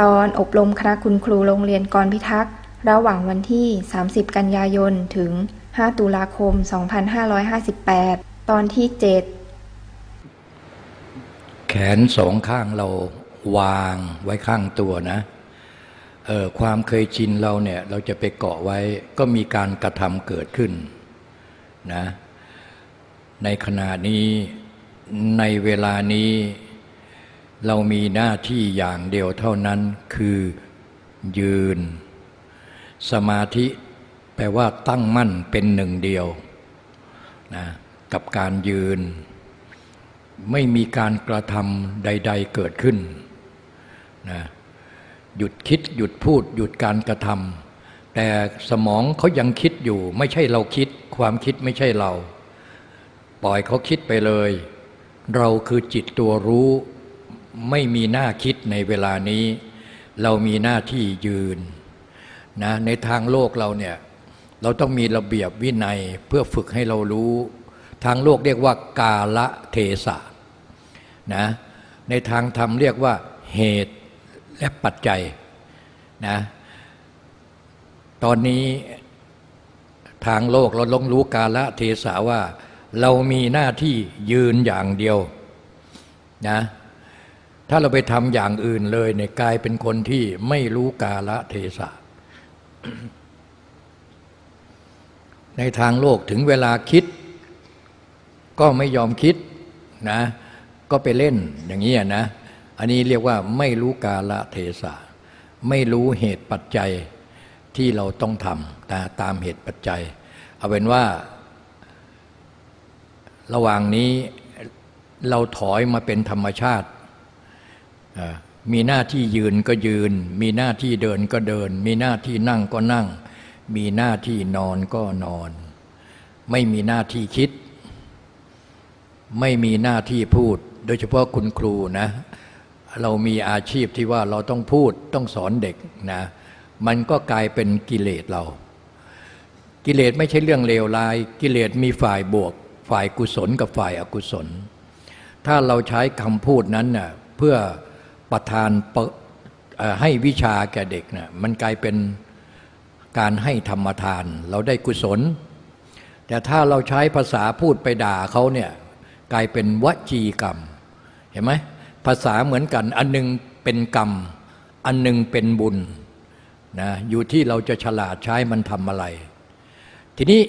ตอนอบรมคณะคุณครูโรงเรียนกรพิทักษ์ ระหว่างวันที่ 30 กันยายน ถึง 5 ตุลาคม 2558 ตอนที่ 7 แขนสองข้างเราวางไว้ข้างตัวนะเออความเคยชินเราเนี่ยเราจะไปเกาะไว้ก็มีการกระทำเกิดขึ้นนะในขณะนี้ในเวลานี้ เรามีหน้าที่อย่างเดียวเท่านั้นคือยืน สมาธิแปลว่าตั้งมั่นเป็นหนึ่งเดียวนะกับการยืน ไม่มีการกระทำใด ๆเกิดขึ้นนะหยุดคิดหยุดพูด หยุดการกระทำแต่สมองเขายังคิดอยู่ ไม่ใช่เราคิด ความคิดไม่ใช่เรา ปล่อยเขาคิดไปเลย เราคือจิตตัวรู้ ไม่มีหน้าคิดในเวลานี้ เรามีหน้าที่ยืนนะในทางโลกเราเนี่ยเราต้องมีระเบียบวินัยเพื่อฝึกให้เรารู้ ทางโลกเรียกว่ากาละเทศะนะในทางธรรมเรียกว่าเหตุและปัจจัยนะตอนนี้ทางโลกเราลงรู้กาละเทศะว่า เรามีหน้าที่ยืนอย่างเดียวนะ ถ้าเราไปทำอย่างอื่นเลยเนี่ยกลายเป็นคนที่ไม่รู้กาละเทศะ ในทางโลกถึงเวลาคิด ก็ไม่ยอมคิดนะก็ไปเล่นอย่างนี้นะ อันนี้เรียกว่าไม่รู้กาละเทศะ ไม่รู้เหตุปัจจัยที่เราต้องทำตาตามเหตุปัจจัย เอาเป็นว่า ระหว่างนี้เราถอยมาเป็นธรรมชาติ มีหน้าที่ยืนก็ยืน มีหน้าที่เดินก็เดิน มีหน้าที่นั่งก็นั่ง มีหน้าที่นอนก็นอน ไม่มีหน้าที่คิด ไม่มีหน้าที่พูด โดยเฉพาะคุณครูนะ เรามีอาชีพที่ว่าเราต้องพูดต้องสอนเด็กนะ มันก็กลายเป็นกิเลสเรา กิเลสไม่ใช่เรื่องเลวร้าย กิเลสมีฝ่ายบวก ฝ่ายกุศลกับฝ่ายอกุศล ถ้าเราใช้คำพูดนั้นน่ะเพื่อ ประทานให้วิชาแก่เด็กนะ่ะมันกลายเป็นการให้ธรรมทาน เราได้กุศล แต่ถ้าเราใช้ภาษาพูดไปด่าเขาเนี่ยกลายเป็นวจีกรรม เห็นไหมภาษาเหมือนกัน อันนึงเป็นกรรม อันนึงเป็นบุญนะอยู่ที่เราจะฉลาดใช้มันทำอะไร ทีนี้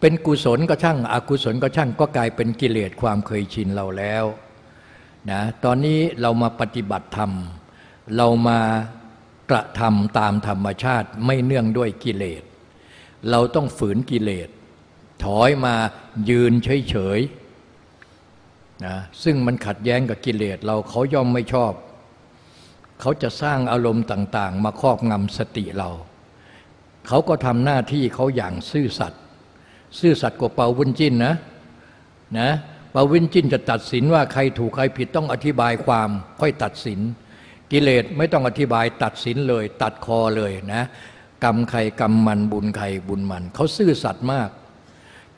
เป็นกุศลก็ช่างอกุศลก็ช่างก็กลายเป็นกิเลสความเคยชินเราแล้ว นะตอนนี้เรามาปฏิบัติธรรม เรามากระทำตามธรรมชาติไม่เนื่องด้วยกิเลส เราต้องฝืนกิเลส ถอยมายืนเฉยๆนะซึ่งมันขัดแย้งกับกิเลส เราเขาย่อมไม่ชอบ เขาจะสร้างอารมณ์ต่าง ๆ มาครอบงำสติเรา เขาก็ทำหน้าที่เขาอย่างซื่อสัตย์ซื่อสัตย์กว่าเปาวุ้นจิ้นนะนะ ปวินจินจะตัดสินว่าใครถูกใครผิดต้องอธิบายความค่อยตัดสิน กิเลสไม่ต้องอธิบายตัดสินเลย ตัดคอเลยนะ กรรมใครกรรมมันบุญใครบุญมัน เขาซื่อสัตย์มาก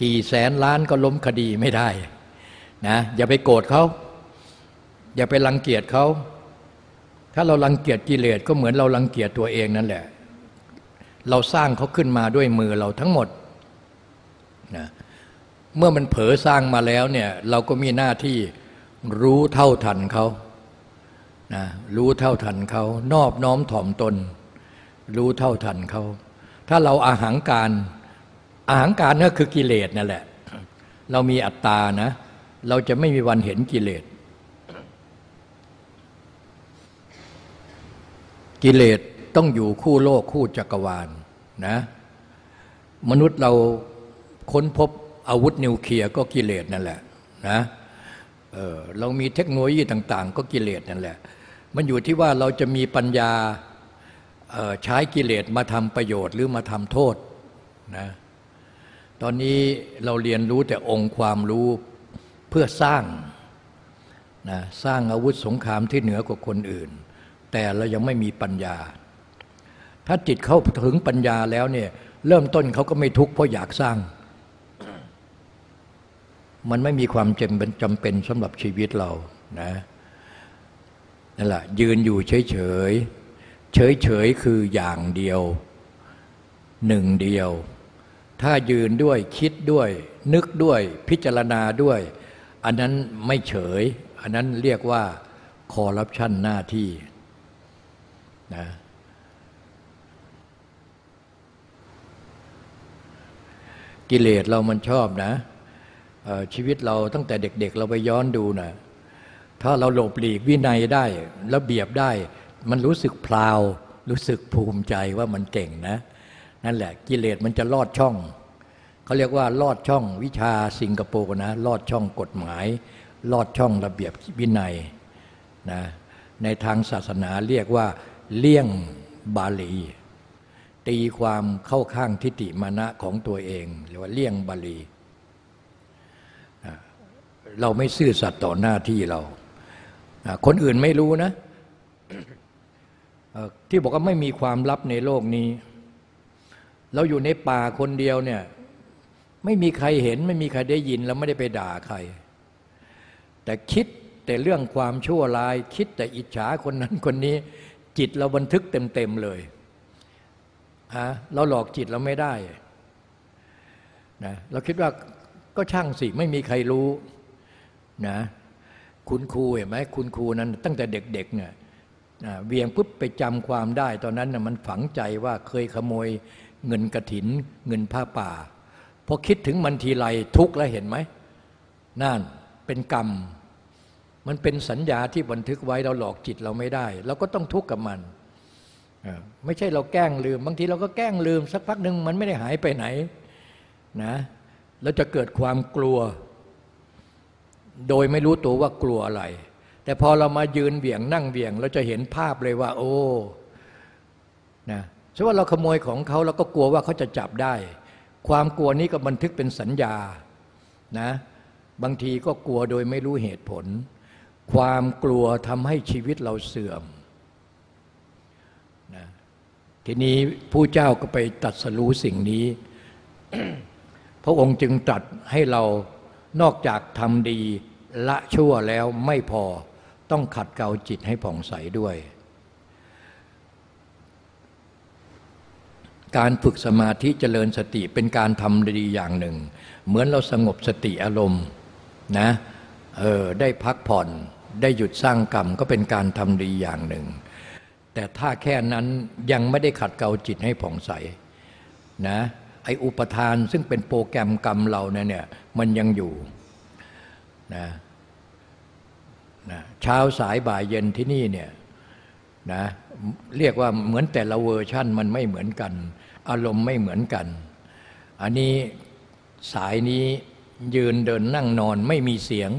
กี่แสนล้านก็ล้มคดีไม่ได้นะอย่าไปโกรธเขา อย่าไปรังเกียจเขา ถ้าเรารังเกียจกิเลสก็เหมือนเรารังเกียจตัวเองนั่นแหละ เราสร้างเขาขึ้นมาด้วยมือเราทั้งหมดนะ เมื่อมันเผลอสร้างมาแล้วเนี่ยเราก็มีหน้าที่รู้เท่าทันเขานะรู้เท่าทันเขานอบน้อมถ่อมตน รู้เท่าทันเขาถ้าเราอาหังการอาหังการนั่นคือกิเลสนั่นแหละ เรามีอัตตานะ เราจะไม่มีวันเห็นกิเลส กิเลสต้องอยู่คู่โลกคู่จักรวาลนะ มนุษย์เราค้นพบ อาวุธนิวเคลียร์ก็กิเลสนั่นแหละนะเออเรามีเทคโนโลยีต่าง ๆ ก็กิเลสนั่นแหละ มันอยู่ที่ว่าเราจะมีปัญญาใช้กิเลสมาทำประโยชน์หรือมาทำโทษนะตอนนี้เราเรียนรู้แต่องค์ความรู้เพื่อสร้างนะสร้างอาวุธสงครามที่เหนือกว่าคนอื่น แต่เรายังไม่มีปัญญา ถ้าจิตเข้าถึงปัญญาแล้วเนี่ยเริ่มต้นเขาก็ไม่ทุกข์เพราะอยากสร้าง มันไม่มีความจำเป็นจำเป็นสำหรับชีวิตเรานะนั่นแหละยืนอยู่เฉยเฉยเฉยเฉยคืออย่างเดียวหนึ่งเดียว ถ้ายืนด้วยคิดด้วย นึกด้วยพิจารณาด้วย อันนั้นไม่เฉย อันนั้นเรียกว่าคอร์รัปชันหน้าที่นะกิเลสเรามันชอบนะ ชีวิตเราตั้งแต่เด็ก ๆ เราไปย้อนดูนะถ้าเราหลบหลีกวินัยได้ระเบียบได้ มันรู้สึกพลาว รู้สึกภูมิใจว่ามันเก่งนะ นั่นแหละกิเลสมันจะลอดช่องเขาเรียกว่าลอดช่องวิชาสิงคโปร์นะลอดช่องกฎหมาย ลอดช่องระเบียบวินัยนะในทางศาสนาเรียกว่า เลี่ยงบาลี ตีความเข้าข้างทิฏฐิมานะของตัวเองเรียกว่าเลี่ยงบาลี เราไม่ซื่อสัตย์ต่อหน้าที่เรา คนอื่นไม่รู้นะ ที่บอกว่าไม่มีความลับในโลกนี้ เราอยู่ในป่าคนเดียวเนี่ยไม่มีใครเห็นไม่มีใครได้ยิน แล้วไม่ได้ไปด่าใคร แต่คิดแต่เรื่องความชั่วร้าย คิดแต่อิจฉาคนนั้นคนนี้ จิตเราบันทึกเต็มๆเลยฮะเราหลอกจิตเราไม่ได้นะเราคิดว่าก็ช่างสิ ไม่มีใครรู้ นะคุณครูเห็นไหมคุณครูนั้นตั้งแต่เด็กๆเนี่ยเวียงปุ๊บไปจำความได้ ตอนนั้นน่ะมันฝังใจว่าเคยขโมยเงินกระถิน เงินผ้าป่าพอคิดถึงมันทีไรทุกข์แล้วเห็นไหมนั่นเป็นกรรม มันเป็นสัญญาที่บันทึกไว้เราหลอกจิตเราไม่ได้เราก็ต้องทุกข์กับมันไม่ใช่เราแกล้งลืม บางทีเราก็แกล้งลืม สักพักหนึ่งมันไม่ได้หายไปไหนนะเราจะเกิดความกลัว โดยไม่รู้ตัวว่ากลัวอะไร แต่พอเรามายืนเบี่ยงนั่งเบี่ยง เราจะเห็นภาพเลยว่า โอ้นะฉะว่าเราขโมยของเขาเราก็กลัวว่าเขาจะจับได้ ความกลัวนี้ก็บันทึกเป็นสัญญานะบางทีก็กลัวโดยไม่รู้เหตุผล ความกลัวทำให้ชีวิตเราเสื่อมนะทีนี้ผู้เจ้าก็ไปตัดสรู้สิ่งนี้ พระองค์จึงตรัสให้เรานอกจากทำดี ละชั่วแล้วไม่พอต้องขัดเกลาจิตให้ผ่องใสด้วย การฝึกสมาธิเจริญสติเป็นการทำดีอย่างหนึ่ง เหมือนเราสงบสติอารมณ์นะเออได้พักผ่อนได้หยุดสร้างกรรมก็เป็นการทำดีอย่างหนึ่ง แต่ถ้าแค่นั้นยังไม่ได้ขัดเกลาจิตให้ผ่องใสนะไออุปทานซึ่งเป็นโปรแกรมกรรมเราเนี่ยมันยังอยู่ นะนะเช้าสายบ่ายเย็นที่นี่เนี่ยนะเรียกว่าเหมือนแต่ละเวอร์ชั่นมันไม่เหมือนกัน อารมณ์ไม่เหมือนกัน อันนี้สายนี้ยืนเดินนั่งนอนไม่มีเสียง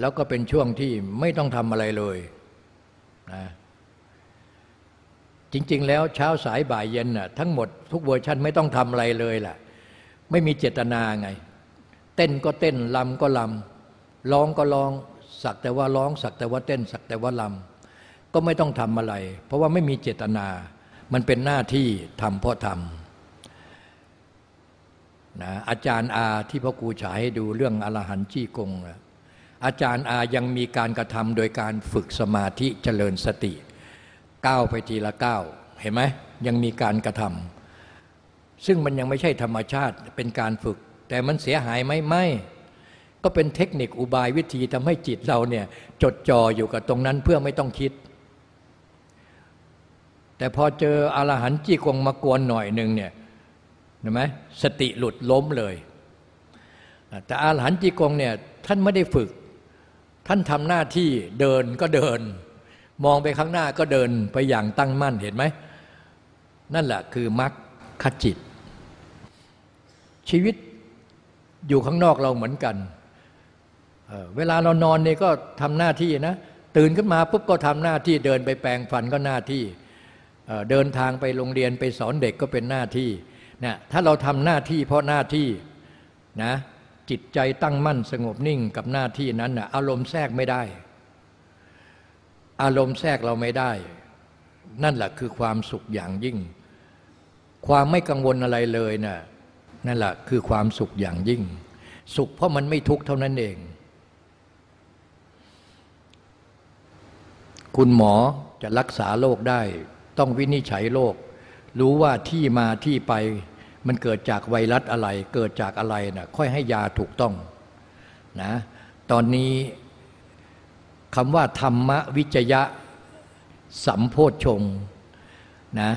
แล้วก็เป็นช่วงที่ไม่ต้องทำอะไรเลยนะจริง ๆ แล้วเช้าสายบ่ายเย็นน่ะทั้งหมดทุกเวอร์ชันไม่ต้องทำอะไรเลยล่ะ ไม่มีเจตนาไง เต้นก็เต้นลำก็ลำร้องก็ร้อง สักแต่ว่าร้อง สักแต่ว่าเต้น สักแต่ว่าลำก็ไม่ต้องทำอะไร เพราะว่าไม่มีเจตนา มันเป็นหน้าที่ทำเพราะทำนะอาจารย์อาที่พ่อครูฉายให้ดูเรื่องอรหันต์จี้กงนะอาจารย์อายังมีการกระทำโดยการฝึกสมาธิเจริญสติก้าวไปทีละก้าวเห็นไหมยังมีการกระทำซึ่งมันยังไม่ใช่ธรรมชาติเป็นการฝึก แต่มันเสียหายไหมไม่ ก็เป็นเทคนิคอุบายวิธีทำให้จิตเราเนี่ยจดจ่ออยู่กับตรงนั้นเพื่อไม่ต้องคิด แต่พอเจออรหันต์จีกงมากวนหน่อยหนึ่งเนี่ยเห็นไหมสติหลุดล้มเลย แต่อรหันต์จีกงเนี่ยท่านไม่ได้ฝึก ท่านทำหน้าที่เดินก็เดิน มองไปข้างหน้าก็เดินไปอย่างตั้งมั่นเห็นไหมนั่นแหละคือมรรคขจิต ชีวิต อยู่ข้างนอกเราเหมือนกันเเวลาเรานอนเนี่ยก็ทำหน้าที่นะ ตื่นขึ้นมาปุ๊บก็ทำหน้าที่เดินไปแปลงฟันก็หน้าที่เดินทางไปโรงเรียนไปสอนเด็กก็เป็นหน้าที่นะถ้าเราทำหน้าที่เพราะหน้าที่นะจิตใจตั้งมั่นสงบนิ่งกับหน้าที่นั้นนะอารมณ์แทรกไม่ได้ อารมณ์แทรกเราไม่ได้ นั่นแหละคือความสุขอย่างยิ่ง ความไม่กังวลอะไรเลยนะ่ะ นั่นแหละคือความสุขอย่างยิ่ง สุขเพราะมันไม่ทุกข์เท่านั้นเอง คุณหมอจะรักษาโรคได้ ต้องวินิจฉัยโรครู้ว่าที่มาที่ไปมันเกิดจากไวรัสอะไร เกิดจากอะไรนะค่อยให้ยาถูกต้องนะตอนนี้คำว่าธรรมวิจยะสัมโพชงนะ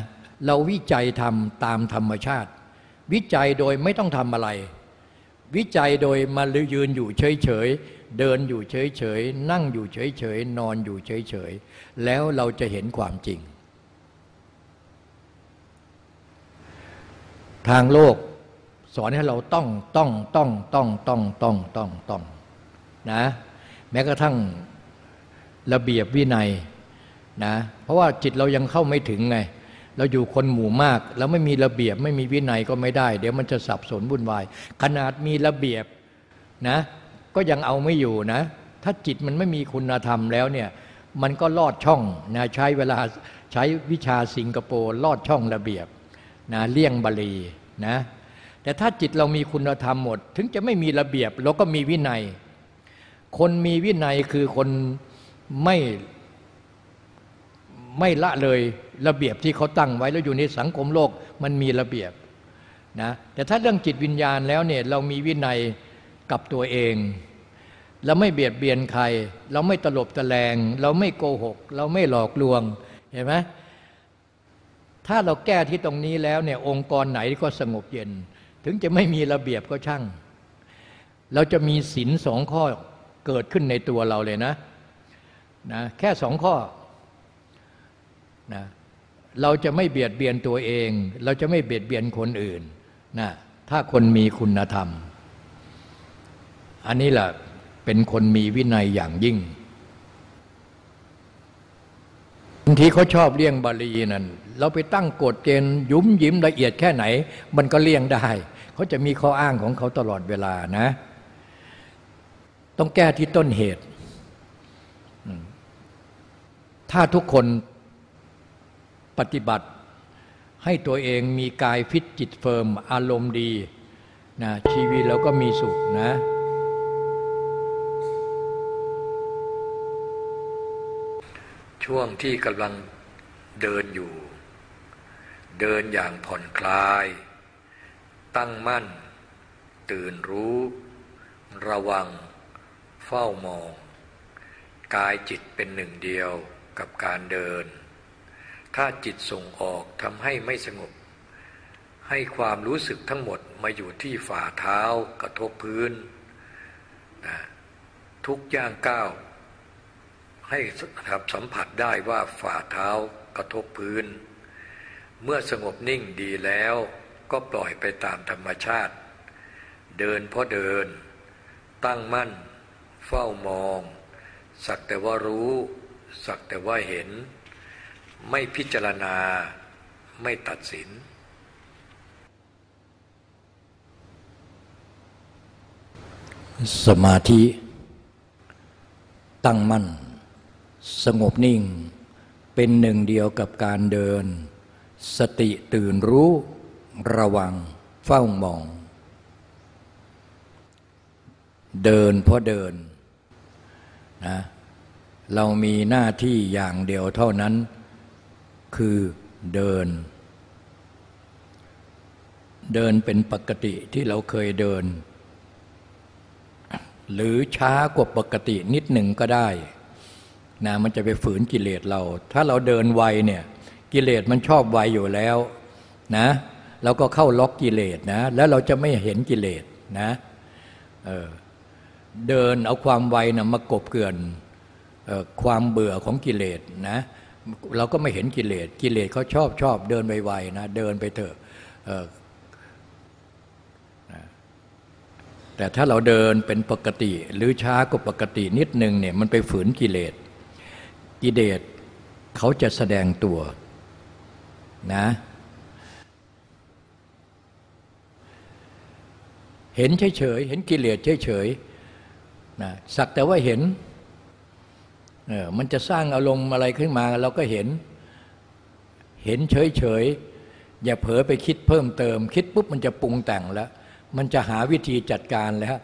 เราวิจัยทำตามธรรมชาติ วิจัยโดยไม่ต้องทำอะไร วิจัยโดยมายืนอยู่เฉยๆ เดินอยู่เฉยๆ นั่งอยู่เฉยๆ นอนอยู่เฉยๆ แล้วเราจะเห็นความจริง ทางโลกสอนให้เราต้องต้องต้องต้องต้องต้องต้องต้องนะแม้กระทั่งระเบียบวินัยนะเพราะว่าจิตเรายังเข้าไม่ถึงไง เราอยู่คนหมู่มาก แล้วไม่มีระเบียบไม่มีวินัยก็ไม่ได้ เดี๋ยวมันจะสับสนวุ่นวาย ขนาดมีระเบียบนะก็ยังเอาไม่อยู่นะ ถ้าจิตมันไม่มีคุณธรรมแล้วเนี่ยมันก็ลอดช่องนะใช้เวลาใช้วิชาสิงคโปร์ลอดช่องระเบียบนะเลี่ยงบาลีนะแต่ถ้าจิตเรามีคุณธรรมหมด ถึงจะไม่มีระเบียบเราก็มีวินัย คนมีวินัยคือคนไม่ ไม่ละเลยระเบียบที่เขาตั้งไว้แล้วอยู่ในสังคมโลกมันมีระเบียบนะแต่ถ้าเรื่องจิตวิญญาณแล้วเนี่ยเรามีวินัยกับตัวเองเราไม่เบียดเบียนใคร เราไม่ตลบตะแลง เราไม่โกหก เราไม่หลอกลวงเห็นไหมถ้าเราแก้ที่ตรงนี้แล้วเนี่ยองค์กรไหนก็สงบเย็น ถึงจะไม่มีระเบียบก็ช่าง เราจะมีศีลสองข้อเกิดขึ้นในตัวเราเลยนะนะแค่สองข้อ นะเราจะไม่เบียดเบียนตัวเอง เราจะไม่เบียดเบียนคนอื่นนะถ้าคนมีคุณธรรม อันนี้แหละเป็นคนมีวินัยอย่างยิ่งบางทีเขาชอบเลี่ยงบาลีนั่นเราไปตั้งกฎเกณฑ์ยุ้มยิ้มละเอียดแค่ไหน มันก็เลี่ยงได้ เขาจะมีข้ออ้างของเขาตลอดเวลานะ ต้องแก้ที่ต้นเหตุ ถ้าทุกคน ปฏิบัติ ให้ตัวเองมีกายฟิตจิต firm อารมณ์ดีนะชีวิตเราก็มีสุขนะช่วงที่กำลังเดินอยู่ เดินอย่างผ่อนคลาย ตั้งมั่น ตื่นรู้ ระวัง เฝ้ามอง กายจิตเป็นหนึ่งเดียวกับการเดิน ถ้าจิตส่งออกทำให้ไม่สงบ ให้ความรู้สึกทั้งหมดมาอยู่ที่ฝ่าเท้ากระทบพื้นนะทุกย่างก้าวให้สัมผัสได้ว่าฝ่าเท้ากระทบพื้น เมื่อสงบนิ่งดีแล้วก็ปล่อยไปตามธรรมชาติ เดินเพราะเดิน ตั้งมั่น เฝ้ามอง สักแต่ว่ารู้ สักแต่ว่าเห็น ไม่พิจารณาไม่ตัดสิน สมาธิ ตั้งมั่น สงบนิ่ง เป็นหนึ่งเดียวกับการเดิน สติตื่นรู้ ระวัง เฝ้ามอง เดินเพราะเดินนะเรามีหน้าที่อย่างเดียวเท่านั้น คือเดิน เดินเป็นปกติที่เราเคยเดิน หรือช้ากว่าปกตินิดหนึ่งก็ได้นะมันจะไปฝืนกิเลสเรา ถ้าเราเดินไวเนี่ยกิเลสมันชอบไวอยู่แล้วนะเราก็เข้าล็อกกิเลสนะ แล้วเราจะไม่เห็นกิเลสนะเเดินเอาความไวนะมากบเกลื่อนความเบื่อของกิเลสนะ เราก็ไม่เห็นกิเลสกิเลสเขาชอบชอบเดินไวๆนะเดินไปเถอะแต่ถ้าเราเดินเป็นปกติหรือช้ากว่าปกตินิดนึงเนี่ยมันไปฝืนกิเลสกิเลสเขาจะแสดงตัวนะเห็นเฉยๆเห็นกิเลสเฉยๆนะสักแต่ว่าเห็น เออมันจะสร้างอารมณ์อะไรขึ้นมาเราก็เห็น เห็นเฉยๆ อย่าเผลอไปคิดเพิ่มเติม คิดปุ๊บมันจะปรุงแต่งแล้ว มันจะหาวิธีจัดการแล้ว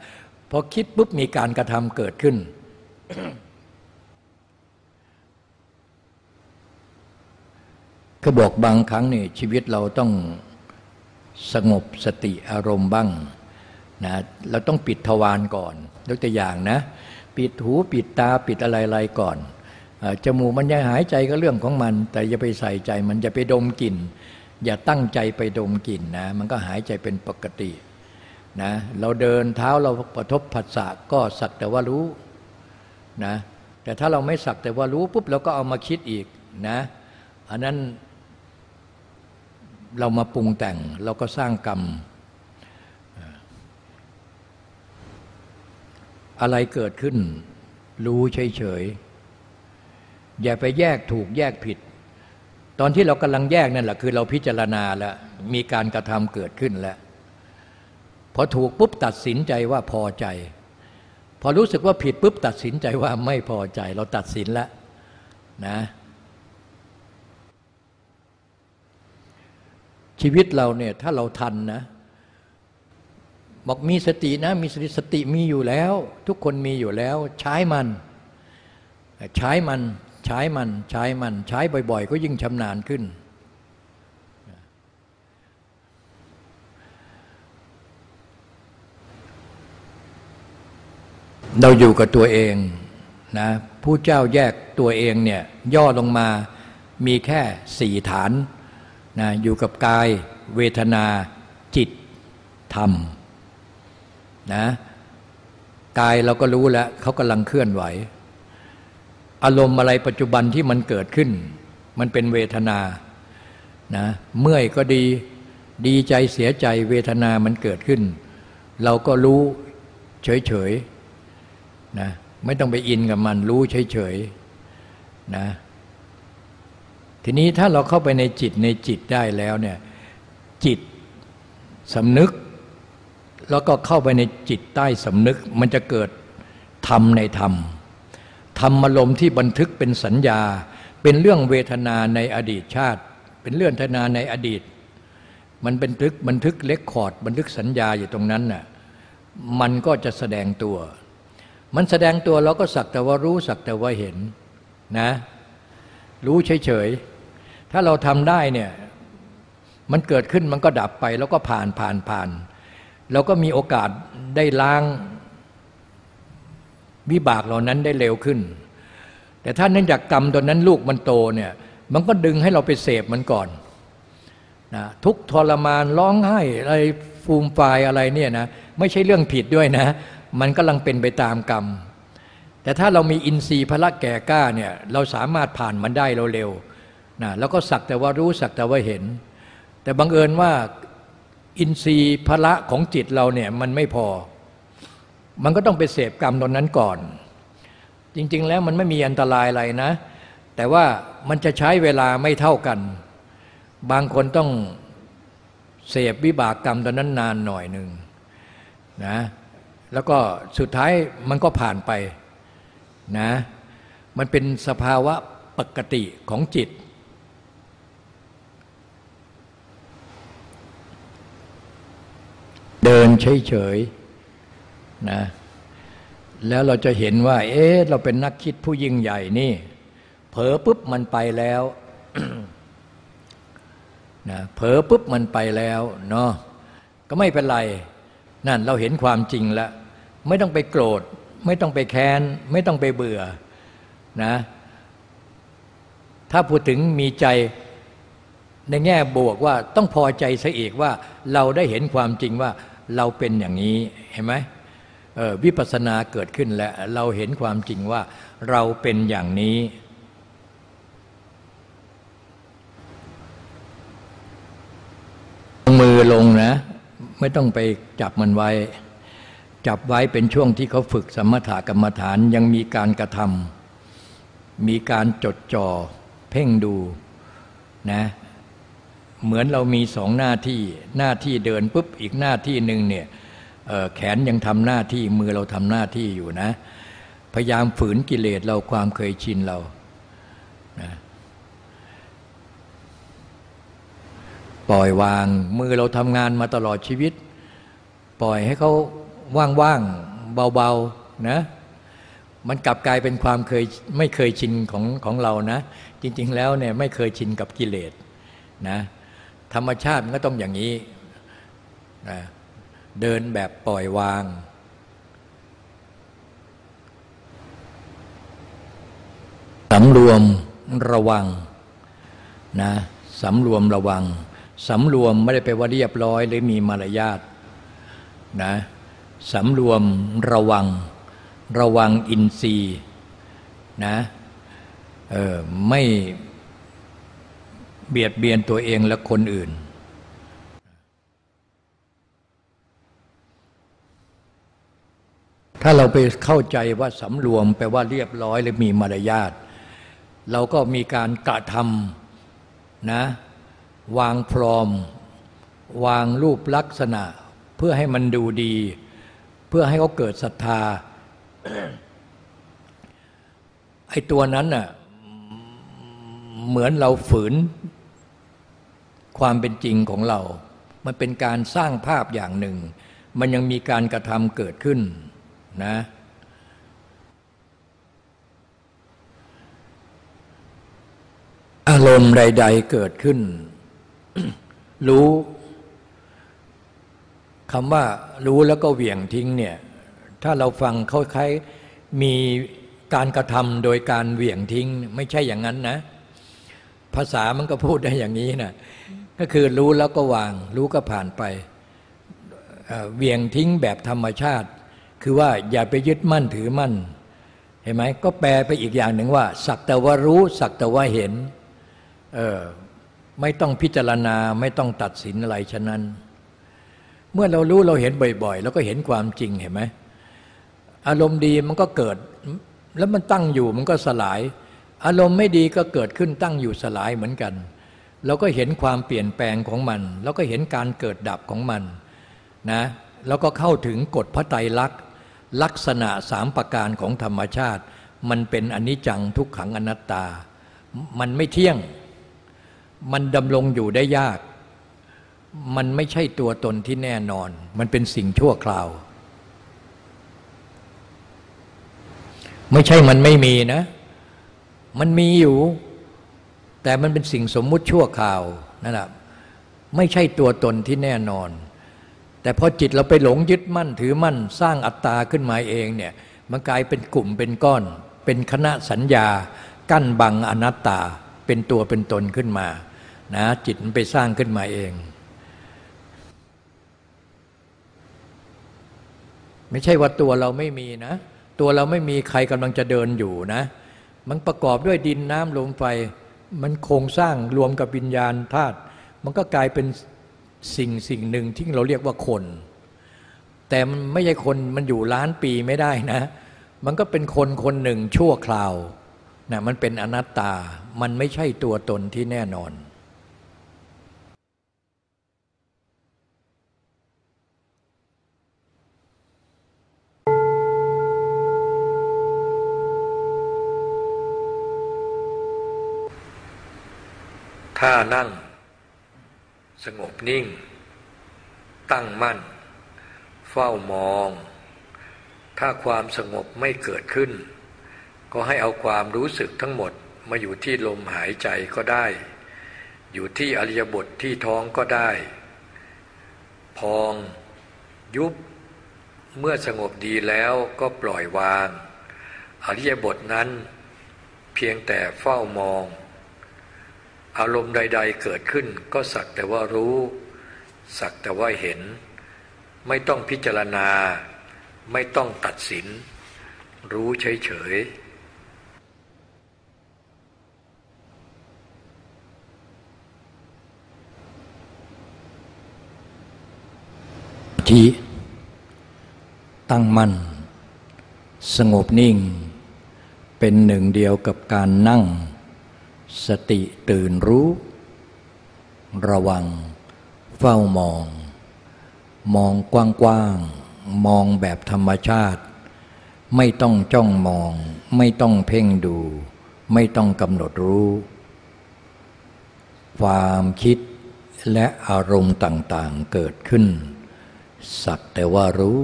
พอคิดปุ๊บมีการกระทำเกิดขึ้น ก็บอกบางครั้งนี่ชีวิตเราต้องสงบสติอารมณ์บ้างนะเราต้องปิดทวารก่อนยกตัวอย่างนะ ปิดหูปิดตาปิดอะไรๆก่อนจมูกมันยังหายใจก็เรื่องของมัน แต่อย่าไปใส่ใจมันอย่าไปดมกลิ่นอย่าตั้งใจไปดมกลิ่นนะ มันก็หายใจเป็นปกตินะเราเดินเท้าเราประทบผัสสะก็สักแต่ว่ารู้นะแต่ถ้าเราไม่สักแต่ว่ารู้ปุ๊บเราก็เอามาคิดอีกนะอันนั้นเรามาปรุงแต่งเราก็สร้างกรรม อะไรเกิดขึ้น รู้เฉยๆ อย่าไปแยกถูกแยกผิด ตอนที่เรากำลังแยกนั่นแหละคือเราพิจารณาแล้วมีการกระทำเกิดขึ้นแล้วพอถูกปุ๊บตัดสินใจว่าพอใจ พอรู้สึกว่าผิดปุ๊บตัดสินใจว่าไม่พอใจ เราตัดสินแล้วนะชีวิตเราเนี่ยถ้าเราทันนะ บอกมีสตินะมีสติสติมีอยู่แล้ว ทุกคนมีอยู่แล้ว ใช้มัน ใช้มันใช้มันใช้มันใช้บ่อย ๆ ก็ยิ่งชำนาญขึ้น เราอยู่กับตัวเองนะผู้เจ้าแยกตัวเองเนี่ยย่อลงมามีแค่สี่ฐานนะอยู่กับกาย เวทนาจิต ธรรม นะกายเราก็รู้แล้วเขากำลังเคลื่อนไหว อารมณ์อะไรปัจจุบันที่มันเกิดขึ้น มันเป็นเวทนานะเมื่อยก็ดีดีใจเสียใจเวทนามันเกิดขึ้น เราก็รู้เฉยๆนะไม่ต้องไปอินกับมันรู้เฉยๆนะทีนี้ถ้าเราเข้าไปในจิตในจิตได้แล้วเนี่ยจิตสำนึก แล้วก็เข้าไปในจิตใต้สำนึก มันจะเกิดธรรมในธรรม ธรรมอารมที่บันทึกเป็นสัญญา เป็นเรื่องเวทนาในอดีตชาติ เป็นเรื่องทนาในอดีต มันเป็นทึกบันทึกเล็กคอร์ดบันทึกสัญญาอยู่ตรงนั้นน่ะ มันก็จะแสดงตัว มันแสดงตัวเราก็สักแต่ว่ารู้สักแต่ว่าเห็นนะ รู้เฉยๆ ถ้าเราทำได้เนี่ย มันเกิดขึ้นมันก็ดับไปแล้วก็ผ่านผ่านผ่าน เราก็มีโอกาสได้ล้างวิบากเหล่านั้นได้เร็วขึ้น แต่ถ้าเนื่องจากกรรมตอนนั้นลูกมันโตเนี่ยมันก็ดึงให้เราไปเสพมันก่อนนะทุกทรมานร้องไห้อะไรฟูมไฟอะไรเนี่ยนะไม่ใช่เรื่องผิดด้วยนะ มันกำลังเป็นไปตามกรรม แต่ถ้าเรามีอินทรีย์พละแก่กล้าเนี่ยเราสามารถผ่านมันได้เร็วๆนะแล้วก็สักแต่ว่ารู้สักแต่ว่าเห็น แต่บังเอิญว่า อินทรีย์พละของจิตเราเนี่ยมันไม่พอ มันก็ต้องไปเสพกรรมตอนนั้นก่อน จริง ๆ แล้วมันไม่มีอันตรายอะไรนะ แต่ว่ามันจะใช้เวลาไม่เท่ากัน บางคนต้องเสพวิบากกรรมตอนนั้นนานหน่อยหนึ่งนะแล้วก็สุดท้ายมันก็ผ่านไปนะมันเป็นสภาวะปกติของจิต เดินเฉยๆนะแล้วเราจะเห็นว่า เอ๊ะเราเป็นนักคิดผู้ยิ่งใหญ่นี่ เผลอปุ๊บมันไปแล้วนะเผลอปุ๊บมันไปแล้วเนาะก็ไม่เป็นไร นั่นเราเห็นความจริงแล้ว ไม่ต้องไปโกรธ ไม่ต้องไปแค้น ไม่ต้องไปเบื่อนะถ้าพูดถึงมีใจในแง่บวกว่าต้องพอใจซะอีกว่า เราได้เห็นความจริงว่า เราเป็นอย่างนี้เห็นไหมวิปัสสนาเกิดขึ้นแล้วเราเห็นความจริงว่าเราเป็นอย่างนี้ มือลงนะ ไม่ต้องไปจับมันไว้ จับไว้เป็นช่วงที่เขาฝึกสมถกรรมฐานยังมีการกระทำมีการจดจ่อเพ่งดูนะ เหมือนเรามีสองหน้าที่หน้าที่เดินปุ๊บอีกหน้าที่หนึ่งเนี่ยแขนยังทำหน้าที่มือเราทำหน้าที่อยู่นะ พยายามฝืนกิเลสเราความเคยชินเรานะปล่อยวางมือเราทำงานมาตลอดชีวิต ปล่อยให้เขาว่างๆเบาๆนะมันกลับกลายเป็นความเคยไม่เคยชินของของเรานะ จริง ๆ แล้วเนี่ยไม่เคยชินกับกิเลสนะ ธรรมชาติมันก็ต้องอย่างนี้นะเดินแบบปล่อยวาง สำรวมระวังนะสำรวมระวัง สำรวมไม่ได้ไปว่าเรียบร้อยหรือมีมารยาทนะสำรวมระวัง ระวังอินทรีย์นะเออไม่ เบียดเบียนตัวเองและคนอื่น ถ้าเราไปเข้าใจว่าสำรวมแปลว่าเรียบร้อยหรือมีมารยาทเราก็มีการกระทำนะวางพรอม วางรูปลักษณะ เพื่อให้มันดูดี เพื่อให้เขาเกิดศรัทธาไอ้ตัวนั้นน่ะเหมือนเราฝืน ความเป็นจริงของเรา มันเป็นการสร้างภาพอย่างหนึ่ง มันยังมีการกระทำเกิดขึ้นนะอารมณ์ใด ๆ เกิดขึ้น รู้คำว่ารู้แล้วก็เหวี่ยงทิ้งเนี่ยถ้าเราฟังเขาคล้ายมีการกระทำโดยการเหวี่ยงทิ้ง ไม่ใช่อย่างนั้นนะ ภาษามันก็พูดได้อย่างนี้นะ ก็คือรู้แล้วก็วาง รู้ก็ผ่านไปเวียงทิ้งแบบธรรมชาติ คือว่าอย่าไปยึดมั่นถือมั่น เห็นไหมก็แปลไปอีกอย่างหนึ่งว่า สักแต่ว่ารู้สักแต่ว่าเห็นเออไม่ต้องพิจารณาไม่ต้องตัดสินอะไรฉะนั้น เมื่อเรารู้เราเห็นบ่อยๆ แล้วก็เห็นความจริงเห็นไหมอารมณ์ดีมันก็เกิด แล้วมันตั้งอยู่มันก็สลาย อารมณ์ไม่ดีก็เกิดขึ้นตั้งอยู่สลายเหมือนกัน เราก็เห็นความเปลี่ยนแปลงของมันแล้วก็เห็นการเกิดดับของมันนะแล้วก็เข้าถึงกฎพระไตรลักษณ์ลักษณะสามประการของธรรมชาติ มันเป็นอนิจจังทุกขังอนัตตา มันไม่เที่ยง มันดำรงอยู่ได้ยาก มันไม่ใช่ตัวตนที่แน่นอน มันเป็นสิ่งชั่วคราว ไม่ใช่มันไม่มีนะ มันมีอยู่ แต่มันเป็นสิ่งสมมุติชั่วคราวนั่นแหละไม่ใช่ตัวตนที่แน่นอน แต่พอจิตเราไปหลงยึดมั่นถือมั่นสร้างอัตตาขึ้นมาเองเนี่ยมันกลายเป็นกลุ่มเป็นก้อน เป็นคณะสัญญา กั้นบังอนัตตาเป็นตัวเป็นตนขึ้นมานะจิตมันไปสร้างขึ้นมาเอง ไม่ใช่ว่าตัวเราไม่มีนะ ตัวเราไม่มีใครกำลังจะเดินอยู่นะ มันประกอบด้วยดินน้ำลมไฟ มันโครงสร้างรวมกับวิญญาณธาตุมันก็กลายเป็นสิ่งสิ่งหนึ่งที่เราเรียกว่าคน แต่มันไม่ใช่คนมันอยู่ล้านปีไม่ได้นะ มันก็เป็นคนคนหนึ่งชั่วคราวนะมันเป็นอนัตตา มันไม่ใช่ตัวตนที่แน่นอน ท่านั่ง สงบนิ่ง ตั้งมั่น เฝ้ามอง ถ้าความสงบไม่เกิดขึ้น ก็ให้เอาความรู้สึกทั้งหมดมาอยู่ที่ลมหายใจก็ได้ อยู่ที่อริยบทที่ท้องก็ได้ พอง ยุบ เมื่อสงบดีแล้วก็ปล่อยวาง อริยบทนั้น เพียงแต่เฝ้ามอง อารมณ์ใด ๆ เกิดขึ้น ก็สักแต่ว่ารู้ สักแต่ว่าเห็น ไม่ต้องพิจารณา ไม่ต้องตัดสิน รู้เฉยๆที่ตั้งมั่น สงบนิ่ง เป็นหนึ่งเดียวกับการนั่ง สติตื่นรู้ ระวัง เฝ้ามอง มองกว้างๆ มองแบบธรรมชาติ ไม่ต้องจ้องมอง ไม่ต้องเพ่งดู ไม่ต้องกำหนดรู้ ความคิดและอารมณ์ต่างๆเกิดขึ้น สักแต่ว่ารู้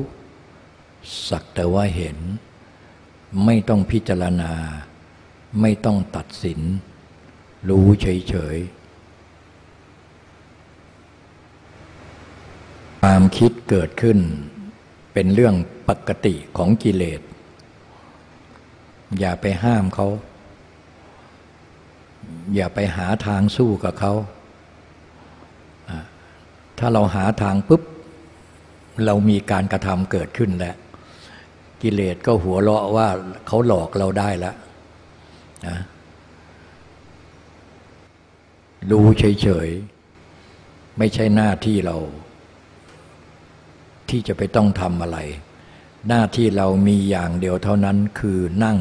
สักแต่ว่าเห็น ไม่ต้องพิจารณา ไม่ต้องตัดสิน รู้เฉยๆ ความคิดเกิดขึ้น เป็นเรื่องปกติของกิเลส อย่าไปห้ามเขา อย่าไปหาทางสู้กับเขา ถ้าเราหาทางปุ๊บ เรามีการกระทำเกิดขึ้นแล้ว กิเลสก็หัวเราะว่าเขาหลอกเราได้แล้วนะ รู้เฉยๆ ไม่ใช่หน้าที่เรา ที่จะไปต้องทำอะไร หน้าที่เรามีอย่างเดียวเท่านั้นคือนั่ง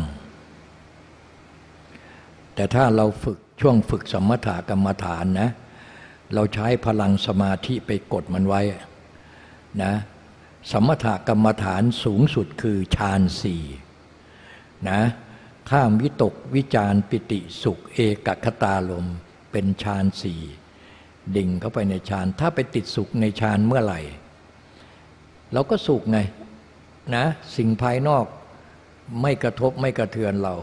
แต่ถ้าเราฝึกช่วงฝึกสมถกรรมฐานนะ เราใช้พลังสมาธิไปกดมันไว้นะสมถกรรมฐานสูงสุดคือฌานสี่นะข้ามวิตกวิจารปิติสุขเอกคตาลม เป็นฌานสี่ดิ่งเข้าไปในฌาน ถ้าไปติดสุขในฌานเมื่อไหร่ เราก็สุขไงนะสิ่งภายนอกไม่กระทบไม่กระเทือนเรา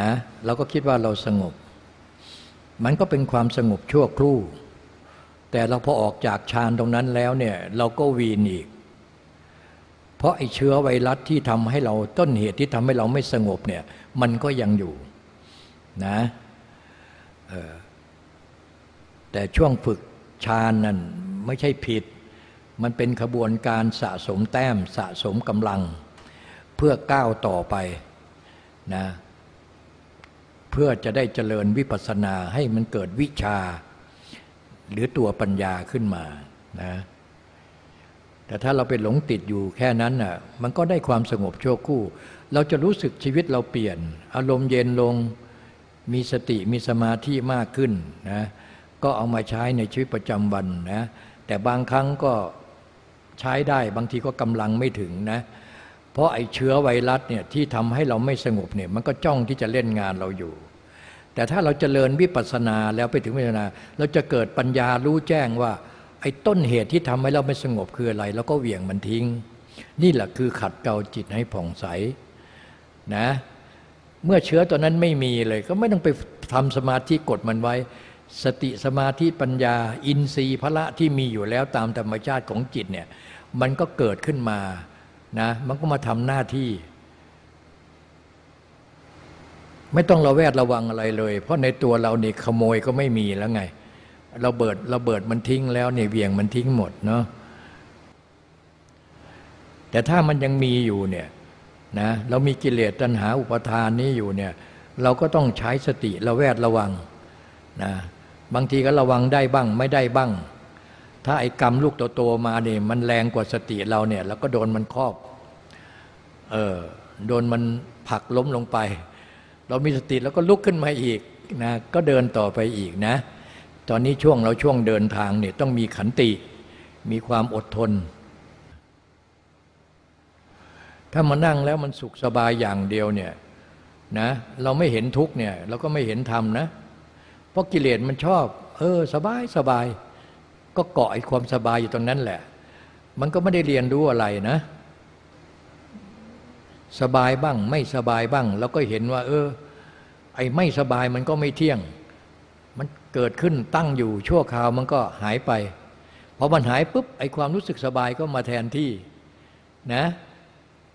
นะเราก็คิดว่าเราสงบ มันก็เป็นความสงบชั่วครู่ แต่เราพอออกจากฌานตรงนั้นแล้วเนี่ยเราก็วีนอีก เพราะไอ้เชื้อไวรัสที่ทำให้เราต้นเหตุที่ทำให้เราไม่สงบเนี่ยมันก็ยังอยู่นะ แต่ช่วงฝึกฌานนั่นไม่ใช่ผิด มันเป็นขบวนการสะสมแต้มสะสมกำลัง เพื่อก้าวต่อไปนะเพื่อจะได้เจริญวิปัสสนาให้มันเกิดวิชา หรือตัวปัญญาขึ้นมานะแต่ถ้าเราไปหลงติดอยู่แค่นั้นน่ะมันก็ได้ความสงบชั่วคู่ เราจะรู้สึกชีวิตเราเปลี่ยน อารมณ์เย็นลงมีสติมีสมาธิมากขึ้นนะ ก็เอามาใช้ในชีวิตประจำวันนะแต่บางครั้งก็ใช้ได้บางทีก็กำลังไม่ถึงนะเพราะไอ้เชื้อไวรัสเนี่ยที่ทำให้เราไม่สงบเนี่ยมันก็จ้องที่จะเล่นงานเราอยู่ แต่ถ้าเราจเจริญวิปัสสนาแล้วไปถึงวิปัสสนา เราจะเกิดปัญญารู้แจ้งว่า ไอ้ต้นเหตุที่ทำให้เราไม่สงบคืออะไรแล้วก็เหวี่ยงมันทิ้ง นี่แหละคือขัดเกลาจิตให้ผ่องใสนะเมื่อเชื้อตัวนั้นไม่มีเลย ก็ไม่ต้องไปทำสมาธิกดมันไว้ สติสมาธิปัญญา อินทรีย์พละที่มีอยู่แล้วตามธรรมชาติของจิตเนี่ยมันก็เกิดขึ้นมานะมันก็มาทำหน้าที่ ไม่ต้องระแวดระวังอะไรเลย เพราะในตัวเราเนี่ยขโมยก็ไม่มีแล้วไงเราเบิดเราเบิดมันทิ้งแล้วเนี่ยเวียงมันทิ้งหมดเนาะแต่ถ้ามันยังมีอยู่เนี่ยนะเรามีกิเลสตัณหาอุปทานนี้อยู่เนี่ยเราก็ต้องใช้สติระแวดระวังนะ บางทีก็ระวังได้บ้างไม่ได้บ้าง ถ้าไอ้กรรมลูกโตๆมาเนี่ยมันแรงกว่าสติเราเนี่ยเราก็โดนมันครอบเออโดนมันผลักล้มลงไป เรามีสติแล้วก็ลุกขึ้นมาอีกนะก็เดินต่อไปอีกนะ ตอนนี้ช่วงเราช่วงเดินทางเนี่ยต้องมีขันติ มีความอดทน ถ้ามานั่งแล้วมันสุขสบายอย่างเดียวเนี่ยนะเราไม่เห็นทุกเนี่ยเราก็ไม่เห็นธรรมนะ เพราะกิเลสมันชอบ เออ สบายสบาย ก็เกาะไอ้ความสบายอยู่ตรงนั้นแหละ มันก็ไม่ได้เรียนรู้อะไรนะ สบายบ้าง ไม่สบายบ้าง แล้วก็เห็นว่า เออ ไอ้ไม่สบายมันก็ไม่เที่ยง มันเกิดขึ้นตั้งอยู่ชั่วคราวมันก็หายไปพอมันหายปุ๊บไอ้ความรู้สึกสบายก็มาแทนที่นะ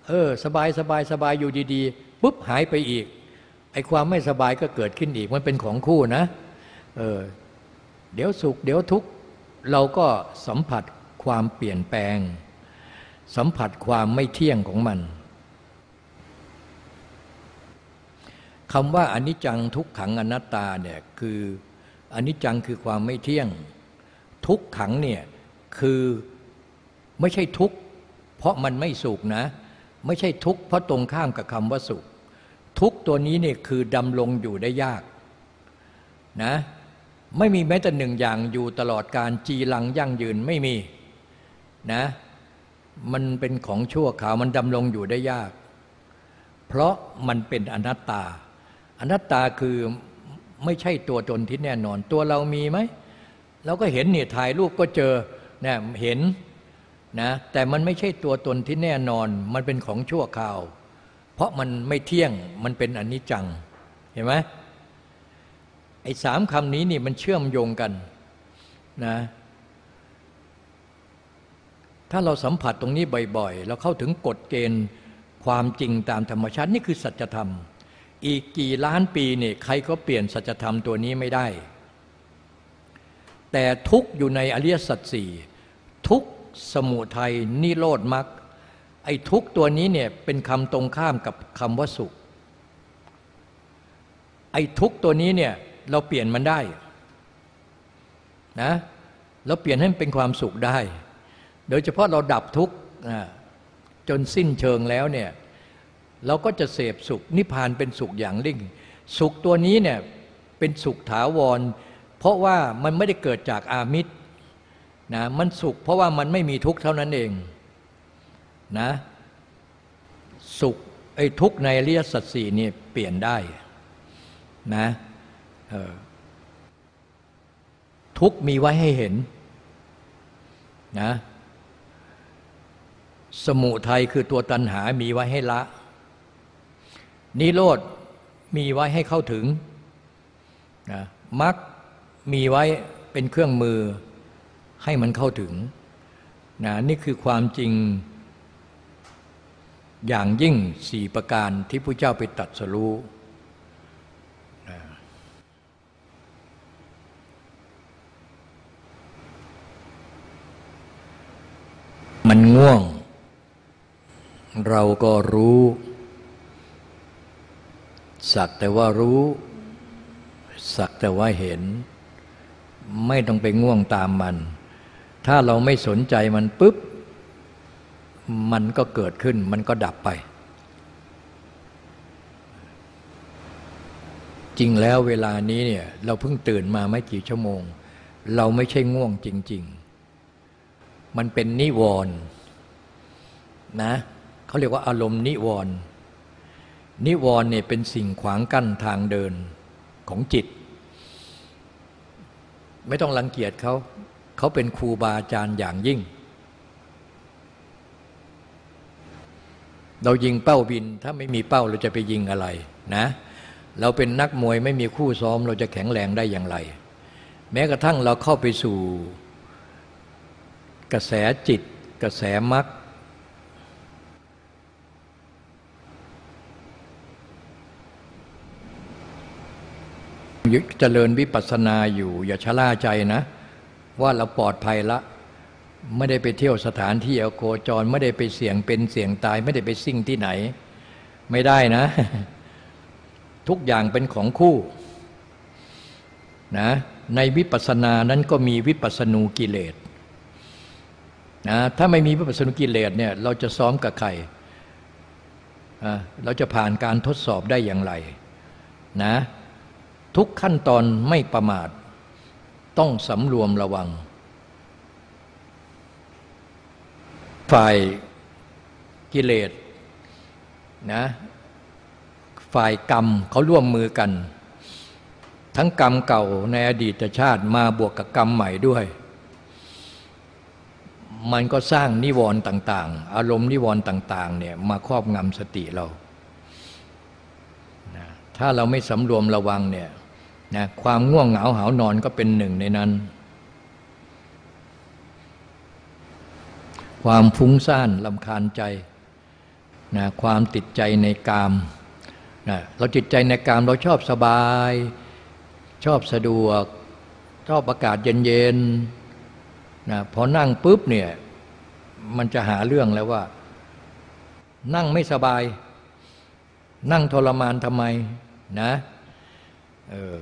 เออสบายสบายสบายอยู่ดีๆปุ๊บหายไปอีกไอ้ความไม่สบายก็เกิดขึ้นอีกมันเป็นของคู่นะ เออเดี๋ยวสุข เดี๋ยวทุกข์เราก็สัมผัสความเปลี่ยนแปลง สัมผัสความไม่เที่ยงของมันคำว่าอนิจจังทุกขังอนัตตาเนี่ยคืออนิจจังคือความไม่เที่ยง ทุกขังเนี่ยคือไม่ใช่ทุกเพราะมันไม่สุขนะ ไม่ใช่ทุกเพราะตรงข้ามกับคำว่าสุข ทุกตัวนี้เนี่ยคือดำรงอยู่ได้ยากนะ ไม่มีแม้แต่หนึ่งอย่างอยู่ตลอดการจีรังยั่งยืนไม่มีนะมันเป็นของชั่วขาวมันดำรงอยู่ได้ยาก เพราะมันเป็นอนัตตา อนัตตาคือไม่ใช่ตัวตนที่แน่นอน ตัวเรามีไหมเราก็เห็นเนี่ยถ่ายรูปก็เจอเนี่ยเห็นนะแต่มันไม่ใช่ตัวตนที่แน่นอน มันเป็นของชั่วคราว เพราะมันไม่เที่ยงมันเป็นอนิจจังเห็นไหม ไอ้สามคำนี้นี่มันเชื่อมโยงกันนะถ้าเราสัมผัสตรงนี้บ่อยๆ เราเข้าถึงกฎเกณฑ์ความจริงตามธรรมชาตินี่คือสัจธรรม อีกกี่ล้านปีเนี่ยใครก็เปลี่ยนสัจธรรมตัวนี้ไม่ได้ แต่ทุกอยู่ในอริยสัจสี่ทุกสมุทัยนิโรธมรรคไอ้ทุกตัวนี้เนี่ยเป็นคำตรงข้ามกับคำว่าสุข ไอ้ทุกตัวนี้เนี่ย เราเปลี่ยนมันได้นะเราเปลี่ยนให้มันเป็นความสุขได้ โดยเฉพาะเราดับทุกข์จนสิ้นเชิงแล้วเนี่ยเราก็จะเสพสุขนิพพานเป็นสุขอย่างลิ่ง สุขตัวนี้เนี่ยเป็นสุขถาวร เพราะว่ามันไม่ได้เกิดจากอามิตรนะมันสุขเพราะว่ามันไม่มีทุกข์เท่านั้นเองนะสุขไอ้ทุกข์ในอริยสัจสี่นี่เปลี่ยนได้นะ ทุกมีไว้ให้เห็นนะสมุทัยคือตัวตัณหามีไว้ให้ละ นิโรธมีไว้ให้เข้าถึงนะมรรคมีไว้เป็นเครื่องมือให้มันเข้าถึงนะนี่คือความจริงอย่างยิ่งสี่ประการที่พระเจ้าไปตัดสรู้ มันง่วง เราก็รู้ สักแต่ว่ารู้ สักแต่ว่าเห็น ไม่ต้องไปง่วงตามมัน ถ้าเราไม่สนใจมันปุ๊บ มันก็เกิดขึ้น มันก็ดับไป จริงแล้วเวลานี้เนี่ย เราเพิ่งตื่นมาไม่กี่ชั่วโมง เราไม่ใช่ง่วงจริง ๆ มันเป็นนิวรณ์นะเขาเรียกว่าอารมณ์นิวรณ์นิวรณ์เนี่ยเป็นสิ่งขวางกั้นทางเดินของจิต ไม่ต้องรังเกียจเขาเขาเป็นครูบาอาจารย์อย่างยิ่ง เรายิงเป้าบินถ้าไม่มีเป้าเราจะไปยิงอะไรนะ เราเป็นนักมวยไม่มีคู่ซ้อมเราจะแข็งแรงได้อย่างไร แม้กระทั่งเราเข้าไปสู่ กระแสจิต กระแสมรรคยึดเจริญวิปัสสนาอยู่ อย่าชะล่าใจนะ ว่าเราปลอดภัยละ ไม่ได้ไปเที่ยวสถานที่อโคจร ไม่ได้ไปเสี่ยงเป็นเสี่ยงตาย ไม่ได้ไปซิ่งที่ไหน ไม่ได้นะ ทุกอย่างเป็นของคู่นะในวิปัสสนานั้นก็มีวิปัสสนูกิเลส นะถ้าไม่มีพระปัสนุกิเลสเนี่ยเราจะซ้อมกับใครเราจะผ่านการทดสอบได้อย่างไรนะทุกขั้นตอนไม่ประมาท ต้องสำรวมระวัง ฝ่ายกิเลสนะฝ่ายกรรมเขาร่วมมือกัน ทั้งกรรมเก่าในอดีตชาติมาบวกกับกรรมใหม่ด้วย มันก็สร้างนิวรณ์ต่างๆ อารมณ์นิวรณ์ต่างๆเนี่ยมาครอบงำสติเรานะถ้าเราไม่สำรวมระวังเนี่ยนะความง่วงเหงาหานอนก็เป็นหนึ่งในนั้น ความฟุ้งซ่านลำคาญใจนะความติดใจในกามนะเราจิตใจในกามเราชอบสบาย ชอบสะดวก ชอบอากาศเย็นๆ นะพอนั่งปุ๊บเนี่ยมันจะหาเรื่องแล้วว่า นั่งไม่สบาย นั่งทรมานทำไมนะเออ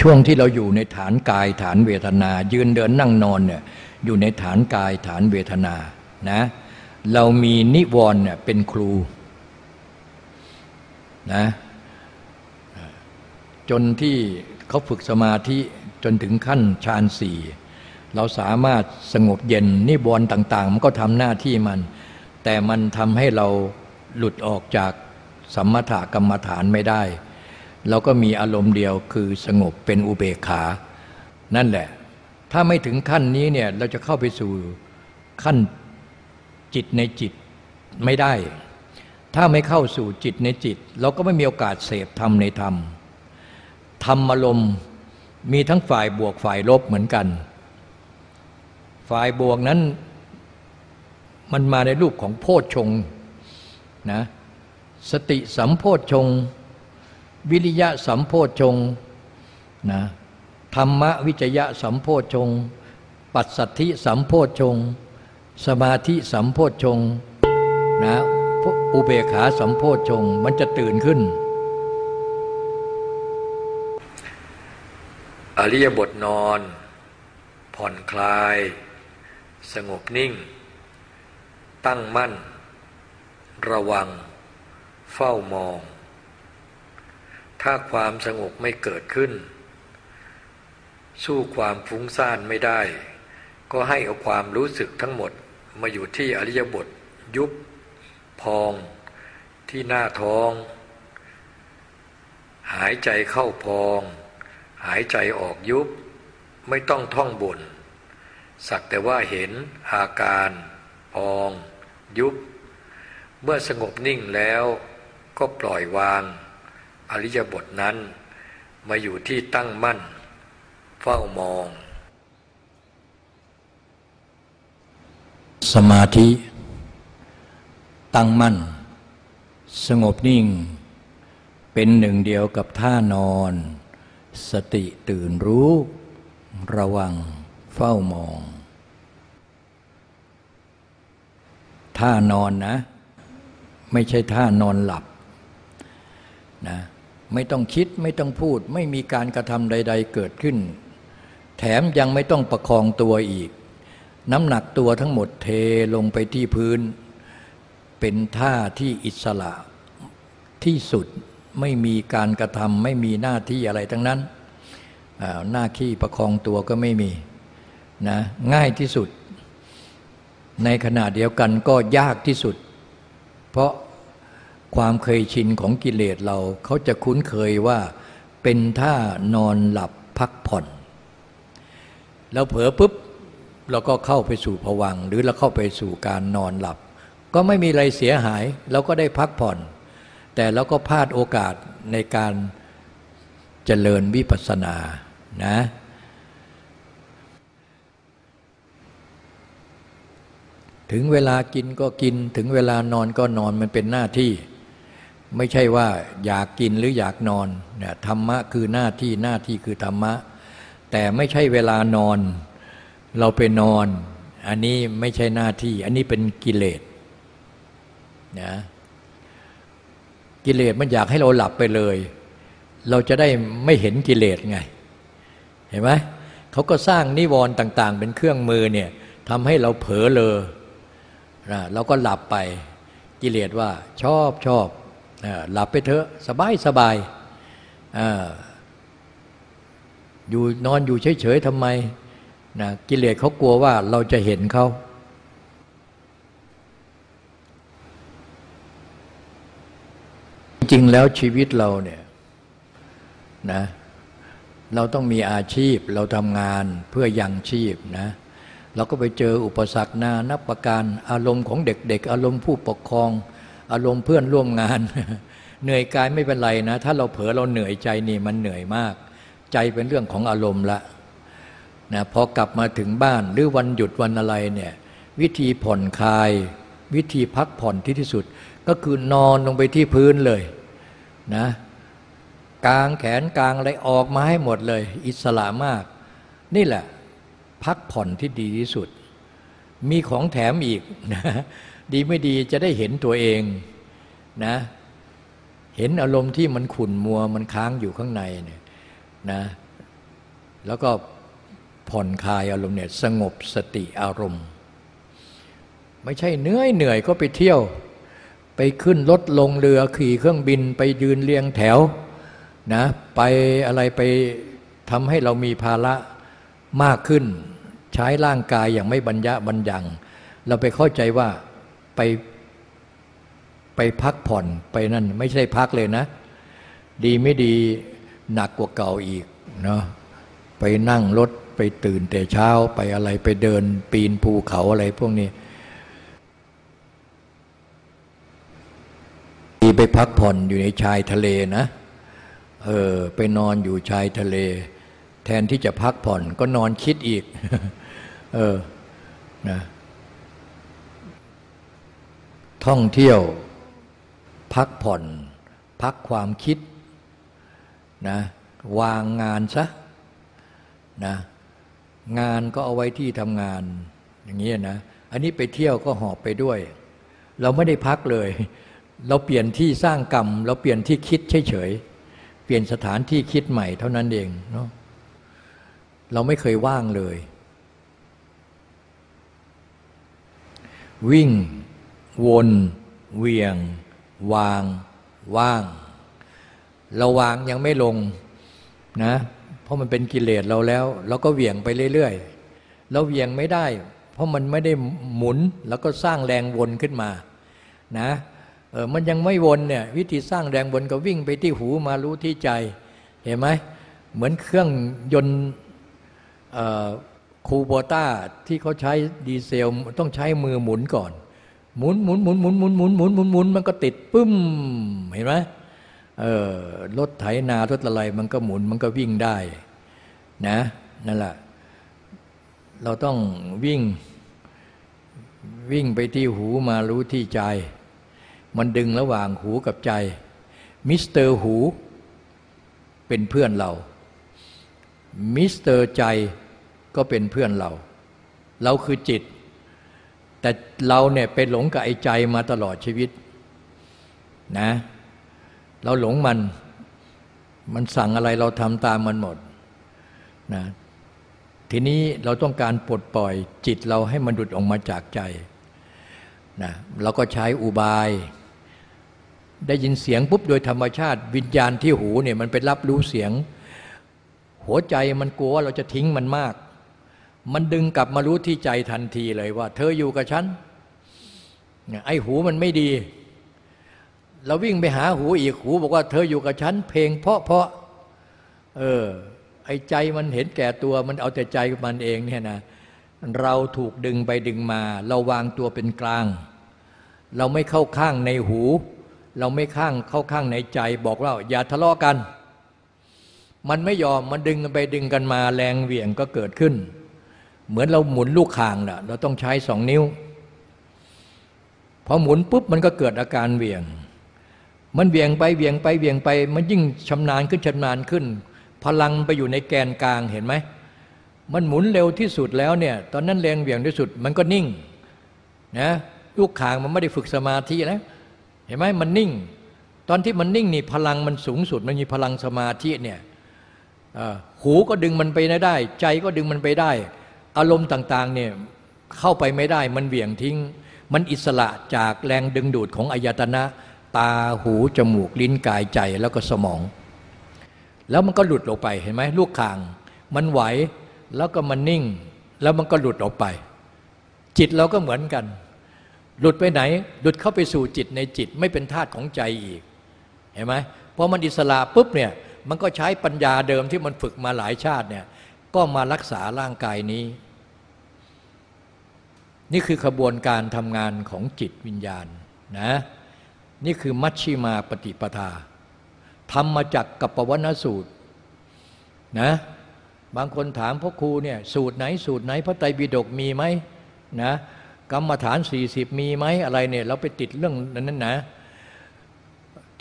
ช่วงที่เราอยู่ในฐานกายฐานเวทนา ยืนเดินนั่งนอนเนี่ยอยู่ในฐานกายฐานเวทนานะเรามีนิวรณ์เนี่ยเป็นครู นะจนที่เขาฝึกสมาธิจนถึงขั้นฌานสี่เราสามารถสงบเย็นนิบรณ์ต่าง ๆ มันก็ทำหน้าที่มัน แต่มันทำให้เราหลุดออกจากสัมมาถกรรมฐานไม่ได้ เราก็มีอารมณ์เดียวคือสงบเป็นอุเบกขา นั่นแหละ ถ้าไม่ถึงขั้นนี้เนี่ยเราจะเข้าไปสู่ขั้นจิตในจิตไม่ได้ ถ้าไม่เข้าสู่จิตในจิต เราก็ไม่มีโอกาสเสพธรรมในธรรม ธรรมอารมณ์มีทั้งฝ่ายบวกฝ่ายลบเหมือนกัน ฝ่ายบวกนั้นมันมาในรูปของโพชฌงนะสติสัมโพชฌงวิริยะสัมโพชฌงนะธรรมวิจยะสัมโพชฌงปัสสัทธิสัมโพชฌงสมาธิสัมโพชฌงนะ อุเบกขาสัมโพชฌงมันจะตื่นขึ้น อริยบทนอน ผ่อนคลาย สงบนิ่ง ตั้งมั่น ระวัง เฝ้ามอง ถ้าความสงบไม่เกิดขึ้น สู้ความฟุ้งซ่านไม่ได้ ก็ให้เอาความรู้สึกทั้งหมดมาอยู่ที่อริยบทยุบ พองที่หน้าท้อง หายใจเข้าพอง หายใจออกยุบ ไม่ต้องท่องบนสักแต่ว่าเห็นอาการพอง ยุบ เมื่อสงบนิ่งแล้วก็ปล่อยวาง อริยบทนั้น มาอยู่ที่ตั้งมั่น เฝ้ามอง สมาธิ ตั้งมั่น สงบนิ่ง เป็นหนึ่งเดียวกับท่านอน สติตื่นรู้ ระวังเฝ้ามอง ท่านอนนะ ไม่ใช่ท่านอนหลับนะไม่ต้องคิดไม่ต้องพูด ไม่มีการกระทำใด ๆ เกิดขึ้น แถมยังไม่ต้องประคองตัวอีก น้ำหนักตัวทั้งหมดเทลงไปที่พื้น เป็นท่าที่อิสระที่สุดไม่มีการกระทำไม่มีหน้าที่อะไรทั้งนั้น หน้าที่ประคองตัวก็ไม่มีนะง่ายที่สุด ในขณะเดียวกันก็ยากที่สุด เพราะความเคยชินของกิเลสเราเขาจะคุ้นเคยว่าเป็นท่านอนหลับพักผ่อน แล้วเผลอปุ๊บเราก็เข้าไปสู่ผวังหรือเราเข้าไปสู่การนอนหลับ ก็ไม่มีอะไรเสียหาย เราก็ได้พักผ่อน แต่เราก็พลาดโอกาสในการเจริญวิปัสสนานะถึงเวลากินก็กินถึงเวลานอนก็นอนมันเป็นหน้าที่ ไม่ใช่ว่าอยากกินหรืออยากนอนเนี่ยธรรมะคือหน้าที่หน้าที่คือธรรมะ แต่ไม่ใช่เวลานอน เราไปนอน อันนี้ไม่ใช่หน้าที่ อันนี้เป็นกิเลส นะกิเลสมันอยากให้เราหลับไปเลย เราจะได้ไม่เห็นกิเลสไง เห็นไหมเขาก็สร้างนิวรณ์ต่าง ๆ เป็นเครื่องมือเนี่ยทำให้เราเผลอเลยนะเราก็หลับไปกิเลสว่าชอบชอบหลับไปเถอะสบายสบายอยู่นอนอยู่เฉยๆทำไมนะกิเลสเขากลัวว่าเราจะเห็นเขา จริงแล้วชีวิตเราเนี่ยนะเราต้องมีอาชีพเราทำงานเพื่อยังชีพนะเราก็ไปเจออุปสรรคนานับประการอารมณ์ของเด็ก ๆ อารมณ์ผู้ปกครอง อารมณ์เพื่อนร่วมงาน เหนื่อยกายไม่เป็นไรนะ ถ้าเราเผลอเราเหนื่อยใจนี่มันเหนื่อยมาก ใจเป็นเรื่องของอารมณ์ละนะพอกลับมาถึงบ้านหรือวันหยุดวันอะไรเนี่ยวิธีผ่อนคลาย วิธีพักผ่อนที่ที่สุด ก็คือนอนลงไปที่พื้นเลยนะกางแขนกางอะไรออกมาให้หมดเลย อิสระมาก นี่แหละ พักผ่อนที่ดีที่สุด มีของแถมอีกนะดีไม่ดีจะได้เห็นตัวเองนะเห็นอารมณ์ที่มันขุ่นมัวมันค้างอยู่ข้างในเนี่ยนะแล้วก็ผ่อนคลายอารมณ์เนี่ยสงบสติอารมณ์ ไม่ใช่เหนื่อยเหนื่อยก็ไปเที่ยว ขึ้นรถลงเรือขี่เครื่องบินไปยืนเรียงแถวนะไปอะไรไปทำให้เรามีภาระมากขึ้น ใช้ร่างกายอย่างไม่บรรยะบรรยัง เราไปเข้าใจว่าไปไปพักผ่อนไปนั่นไม่ใช่พักเลยนะ ดีไม่ดีหนักกว่าเก่าอีกเนาะไปนั่งรถไปตื่นแต่เช้าไปอะไรไปเดินปีนภูเขาอะไรพวกนี้ ไปพักผ่อนอยู่ในชายทะเลนะเออไปนอนอยู่ชายทะเล แทนที่จะพักผ่อนก็นอนคิดอีก เออนะท่องเที่ยว พักผ่อน พักความคิดนะวางงานซะนะงานก็เอาไว้ที่ทำงาน อย่างนี้นะ อันนี้ไปเที่ยวก็หอบไปด้วย เราไม่ได้พักเลย เราเปลี่ยนที่สร้างกรรม เราเปลี่ยนที่คิดเฉยๆเปลี่ยนสถานที่คิดใหม่เท่านั้นเองเนาะเราไม่เคยว่างเลย วิ่ง วนเวียง วาง ว่าง เราวางยังไม่ลงนะ เพราะมันเป็นกิเลสเราแล้ว เราก็เหวี่ยงไปเรื่อยๆเราเหวี่ยงไม่ได้ เพราะมันไม่ได้หมุนแล้วก็สร้างแรงวนขึ้นมานะ เออมันยังไม่วนเนี่ยวิธีสร้างแรงวนก็วิ่งไปที่หูมารู้ที่ใจ เห็นไหมเหมือนเครื่องยนต์คูโบต้าที่เขาใช้ดีเซลต้องใช้มือหมุนก่อน หมุนหมุนหมุนหมุนหมุนหมุนหมุนหมุนหมุนมันก็ติดปึ้มเห็นไหมเออรถไถนารถอะไรมันก็หมุนมันก็วิ่งได้นะนั่นแหละเราต้องวิ่งวิ่งไปที่หูมารู้ที่ใจ มันดึงระหว่างหูกับใจ มิสเตอร์หู เป็นเพื่อนเรา มิสเตอร์ใจก็เป็นเพื่อนเรา เราคือจิต แต่เราเนี่ยไปหลงกับไอ้ใจมาตลอดชีวิตนะ เราหลงมัน มันสั่งอะไรเราทำตามมันหมดนะทีนี้เราต้องการปลดปล่อยจิตเราให้มันดุดออกมาจากใจนะเราก็ใช้อุบาย ได้ยินเสียงปุ๊บโดยธรรมชาติ วิญญาณที่หูเนี่ยมันไปรับรู้เสียง หัวใจมันกลัวว่าเราจะทิ้งมันมาก มันดึงกลับมารู้ที่ใจทันทีเลยว่า เธออยู่กับฉันไอ้หูมันไม่ดี เราวิ่งไปหาหูอีกหูบอกว่าเธออยู่กับฉันเพลงเพาะเพาะเออไอ้ใจมันเห็นแก่ตัวมันเอาแต่ใจมันเองเนี่ยนะเราถูกดึงไปดึงมา เราวางตัวเป็นกลาง เราไม่เข้าข้างในหู เราไม่ข้างเข้าข้างในใจบอกว่าอย่าทะเลาะกัน มันไม่ยอมมันดึงกันไปดึงกันมาแรงเหวี่ยงก็เกิดขึ้น เหมือนเราหมุนลูกข่างนะเราต้องใช้สองนิ้วพอหมุนปุ๊บมันก็เกิดอาการเหวี่ยง มันเวียงไปเวียงไปเวียงไป มันยิ่งชำนาญขึ้นชำนาญขึ้น พลังไปอยู่ในแกนกลางเห็นไหมมันหมุนเร็วที่สุดแล้วเนี่ยตอนนั้นแรงเวียงที่สุดมันก็นิ่งนะลูกขางมันไม่ได้ฝึกสมาธินะ เห็นไหมมันนิ่ง ตอนที่มันนิ่งนี่พลังมันสูงสุดมันมีพลังสมาธิเนี่ยหูก็ดึงมันไปได้ ใจก็ดึงมันไปได้ อารมณ์ต่างๆเนี่ยเข้าไปไม่ได้มันเวียงทิ้ง มันอิสระจากแรงดึงดูดของอายตนะ ตาหูจมูกลิ้นกายใจแล้วก็สมอง แล้วมันก็หลุดออกไปเห็นไหมลูกข่าง มันไหวแล้วก็มันนิ่ง แล้วมันก็หลุดออกไป จิตเราก็เหมือนกัน หลุดไปไหน หลุดเข้าไปสู่จิตในจิตไม่เป็นธาตุของใจอีก เห็นไหมพอมันอิสระปุ๊บเนี่ยมันก็ใช้ปัญญาเดิมที่มันฝึกมาหลายชาติเนี่ยก็มารักษาร่างกายนี้ นี่คือขบวนการทำงานของจิตวิญญาณนะนี่คือมัชชิมาปฏิปทาทำมาจากกัปปวนสูตรนะบางคนถามพ่อครูเนี่ยสูตรไหนสูตรไหนพระไตรปิฎกมีไหมนะ กรรมฐาน 40 มีไหมอะไรเนี่ยเราไปติดเรื่องนั้นนะ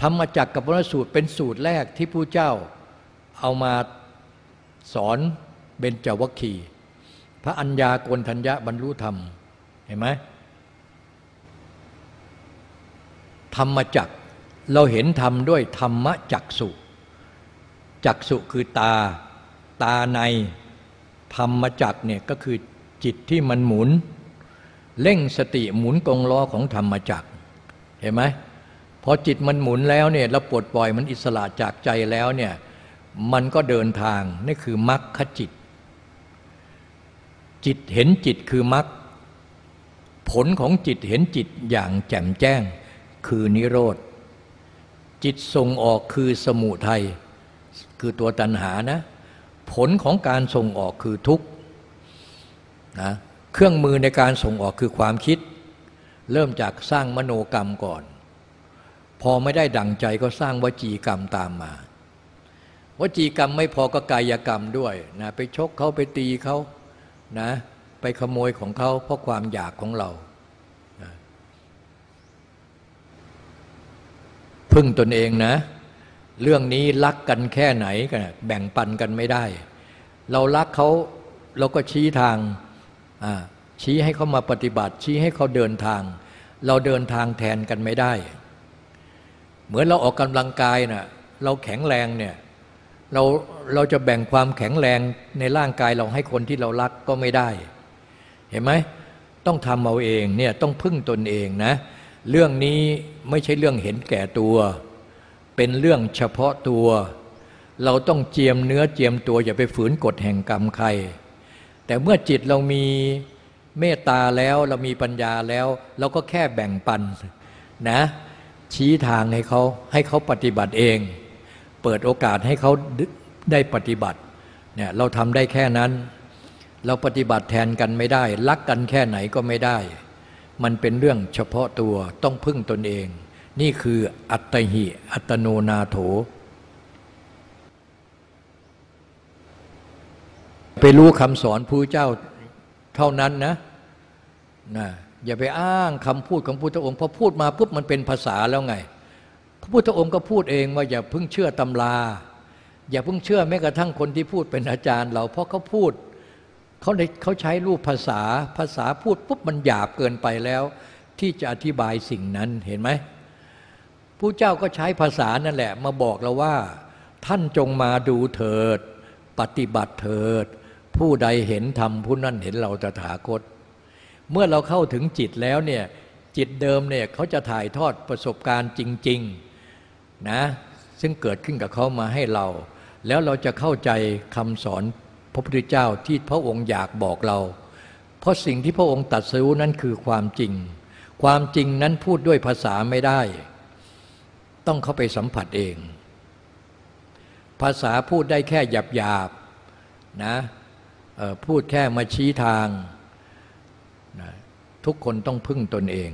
ทำมจากกัปปวนสูตรเป็นสูตรแรกที่ผู้เจ้าเอามาสอนเบญจวัคคีพระัญญากนทัญญะบรรลุธรรมเห็นไหมธรรมจักเราเห็นธรรมด้วยธรรมจักสุจักสุคือตา ตาในธรรมจักเนี่ยก็คือจิตที่มันหมุน เร่งสติหมุนกงล้อของธรรมจักเห็นไหมพอจิตมันหมุนแล้วเนี่ยเราปลดปล่อยมันอิสระจากใจแล้วเนี่ยมันก็เดินทางนี่คือมรรคจิต จิตเห็นจิตคือมรรคผลของจิตเห็นจิตอย่างแจ่มแจ้ง คือนิโรธ จิตส่งออกคือสมุทัยคือตัวตัณหานะ ผลของการส่งออกคือทุกข์นะ เครื่องมือในการส่งออกคือความคิด เริ่มจากสร้างมโนกรรมก่อน พอไม่ได้ดั่งใจก็สร้างวจีกรรมตามมาวจีกรรมไม่พอก็กายกรรมด้วยนะไปชกเขาไปตีเขานะไปขโมยของเขาเพราะความอยากของเรานะพึ่งตนเองนะ เรื่องนี้รักกันแค่ไหนกันแบ่งปันกันไม่ได้ เรารักเขาเราก็ชี้ทาง ชี้ให้เขามาปฏิบัติ ชี้ให้เขาเดินทาง เราเดินทางแทนกันไม่ได้ เหมือนเราออกกำลังกายนะ่ะเราแข็งแรงเนี่ยเราเราจะแบ่งความแข็งแรงในร่างกายเราให้คนที่เรารักก็ไม่ได้ เห็นไหมต้องทำเอาเองเนี่ยต้องพึ่งตนเองนะ เรื่องนี้ไม่ใช่เรื่องเห็นแก่ตัว เป็นเรื่องเฉพาะตัว เราต้องเจียมเนื้อเจียมตัวอย่าไปฝืนกฎแห่งกรรมใคร แต่เมื่อจิตเรามีเมตตาแล้วเรามีปัญญาแล้ว เราก็แค่แบ่งปันนะ ชี้ทางให้เขาให้เขาปฏิบัติเอง เปิดโอกาสให้เขาได้ปฏิบัติเนี่ยเราทำได้แค่นั้น เราปฏิบัติแทนกันไม่ได้ รักกันแค่ไหนก็ไม่ได้ มันเป็นเรื่องเฉพาะตัวต้องพึ่งตนเอง นี่คืออัตหิ อัตโนนาโถ ไปรู้คำสอนผู้เจ้าเท่านั้นนะนะอย่าไปอ้างคำพูดของพุทธองค์พอพูดมาปุ๊บมันเป็นภาษาแล้วไง พระพุทธองค์ก็พูดเองว่าอย่าเพิ่งเชื่อตำรา อย่าเพิ่งเชื่อแม้กระทั่งคนที่พูดเป็นอาจารย์ เราเพราะเขาพูดเขาเขาใช้รูปภาษาภาษาพูดปุ๊บมันหยาบเกินไปแล้ว ที่จะอธิบายสิ่งนั้นเห็นไหมผู้เจ้าก็ใช้ภาษานั่นแหละ มาบอกเราว่า ท่านจงมาดูเถิด ปฏิบัติเถิด ผู้ใดเห็นธรรมผู้นั้นเห็นเราตถาคต เมื่อเราเข้าถึงจิตแล้วเนี่ยจิตเดิมเนี่ยเขาจะถ่ายทอดประสบการณ์จริงๆนะซึ่งเกิดขึ้นกับเขามาให้เรา แล้วเราจะเข้าใจคำสอนพระพุทธเจ้าที่พระองค์อยากบอกเรา เพราะสิ่งที่พระองค์ตัดสู้นั้นคือความจริง ความจริงนั้นพูดด้วยภาษาไม่ได้ ต้องเข้าไปสัมผัสเอง ภาษาพูดได้แค่หยาบหยาบนะ พูดแค่มาชี้ทางนะทุกคนต้องพึ่งตนเอง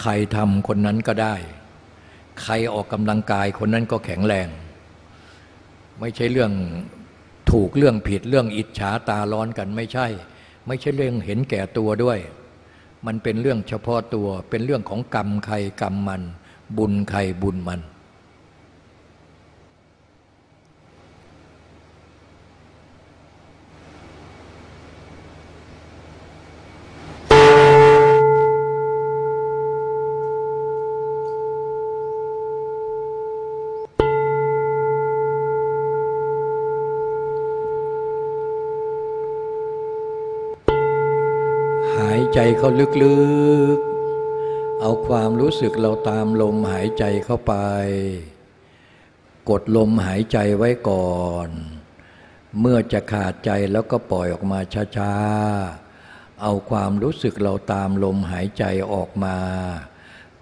ใครทำคนนั้นก็ได้ ใครออกกำลังกายคนนั้นก็แข็งแรง ไม่ใช่เรื่องถูกเรื่องผิดเรื่องอิจฉาตาร้อนกันไม่ใช่ ไม่ใช่เรื่องเห็นแก่ตัวด้วย มันเป็นเรื่องเฉพาะตัวเป็นเรื่องของกรรมใครกรรมมัน บุญใครบุญมัน ใจเขาลึกๆ เอาความรู้สึกเราตามลมหายใจเข้าไป กดลมหายใจไว้ก่อน เมื่อจะขาดใจแล้วก็ปล่อยออกมาช้าๆ เอาความรู้สึกเราตามลมหายใจออกมา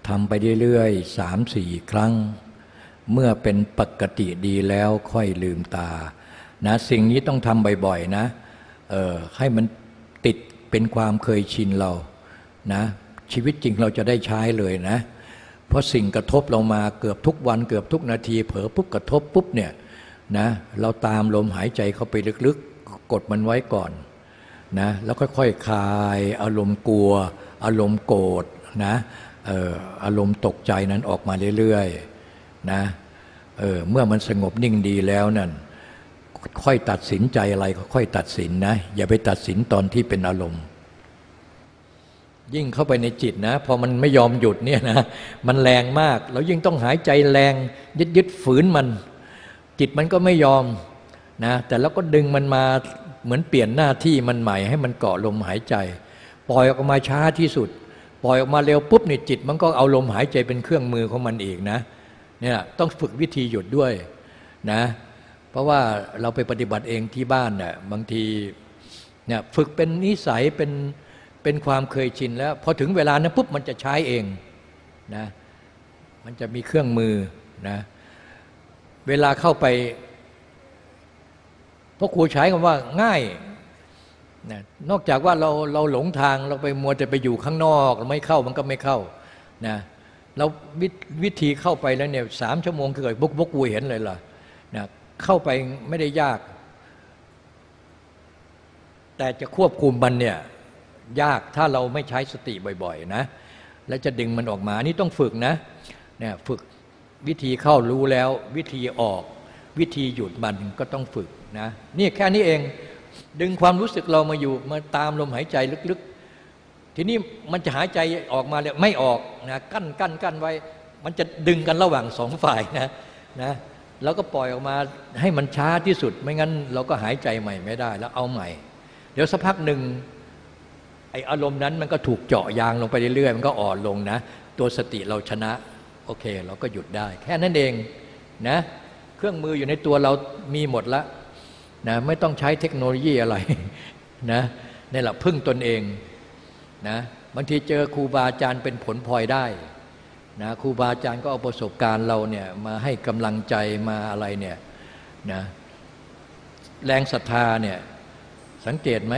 ทำไปเรื่อยๆสามสี่ครั้ง เมื่อเป็นปกติดีแล้วค่อยลืมตานะสิ่งนี้ต้องทำบ่อยๆนะเออให้มัน เป็นความเคยชินเรานะชีวิตจริงเราจะได้ใช้เลยนะ เพราะสิ่งกระทบเรามาเกือบทุกวันเกือบทุกนาที เผลอปุ๊บกระทบปุ๊บเนี่ยนะเราตามลมหายใจเข้าไปลึกๆ กดมันไว้ก่อนนะแล้วค่อยๆคคลายอารมณ์กลัว อารมณ์โกรธนะอออารมณ์ตกใจนั้นออกมาเรื่อยๆนะเเมื่อมันสงบนิ่งดีแล้วนั่น ค่อยตัดสินใจอะไรก็ค่อยตัดสินนะ อย่าไปตัดสินตอนที่เป็นอารมณ์ ยิ่งเข้าไปในจิตนะ พอมันไม่ยอมหยุดเนี่ยนะมันแรงมากเรายิ่งต้องหายใจแรง ยึดยึดฝืนมัน จิตมันก็ไม่ยอมนะแต่เราก็ดึงมันมาเหมือนเปลี่ยนหน้าที่มันใหม่ให้มันเกาะลมหายใจ ปล่อยออกมาช้าที่สุด ปล่อยออกมาเร็วปุ๊บนี่จิต มันก็เอาลมหายใจเป็นเครื่องมือของมันเอีกนะเนี่ยต้องฝึกวิธีหยุดด้วยนะ เพราะว่าเราไปปฏิบัติเองที่บ้านเนี่ยบางทีเนี่ยฝึกเป็นนิสัยเป็นเป็นความเคยชินแล้วพอถึงเวลานั้นปุ๊บมันจะใช้เองนะมันจะมีเครื่องมือนะเวลาเข้าไปพราะครูใช้คำว่าง่ายนะนอกจากว่าเราเราหลงทางเราไปมัวแต่ไปอยู่ข้างนอกไม่เข้ามันก็ไม่เข้านะเราววิธีเข้าไปแล้วเนี่ยสามชั่วโมงเกิดบุกบุกวูเห็นเลยล่ะนะ เข้าไปไม่ได้ยาก แต่จะควบคุมมันเนี่ยยากถ้าเราไม่ใช้สติบ่อยๆนะ แล้วจะดึงมันออกมานี่ต้องฝึกนะเนี่ยฝึกวิธีเข้ารู้แล้ว วิธีออก วิธีหยุดมันก็ต้องฝึกนะนี่แค่นี้เองดึงความรู้สึกเรามาอยู่มาตามลมหายใจลึกๆ ทีนี้มันจะหายใจออกมาเลยไม่ออกนะกั้นกั้นกั้นไว้ มันจะดึงกันระหว่างสองฝ่ายนะนะ แล้วก็ปล่อยออกมาให้มันช้าที่สุด ไม่งั้นเราก็หายใจใหม่ไม่ได้ แล้วเอาใหม่ เดี๋ยวสักพักหนึ่งไออารมณ์นั้นมันก็ถูกเจาะยางลงไปเรื่อยๆ มันก็อ่อนลงนะ ตัวสติเราชนะ โอเค เราก็หยุดได้ แค่นั้นเองนะเครื่องมืออยู่ในตัวเรามีหมดแล้วนะไม่ต้องใช้เทคโนโลยีอะไรนะนี่แหละพึ่งตนเองนะบางทีเจอครูบาอาจารย์เป็นผลพลอยได้ นะครูบาอาจารย์ก็เอาประสบการณ์เราเนี่ยมาให้กำลังใจมาอะไรเนี่ยนะแรงศรัทธาเนี่ยสังเกตไหม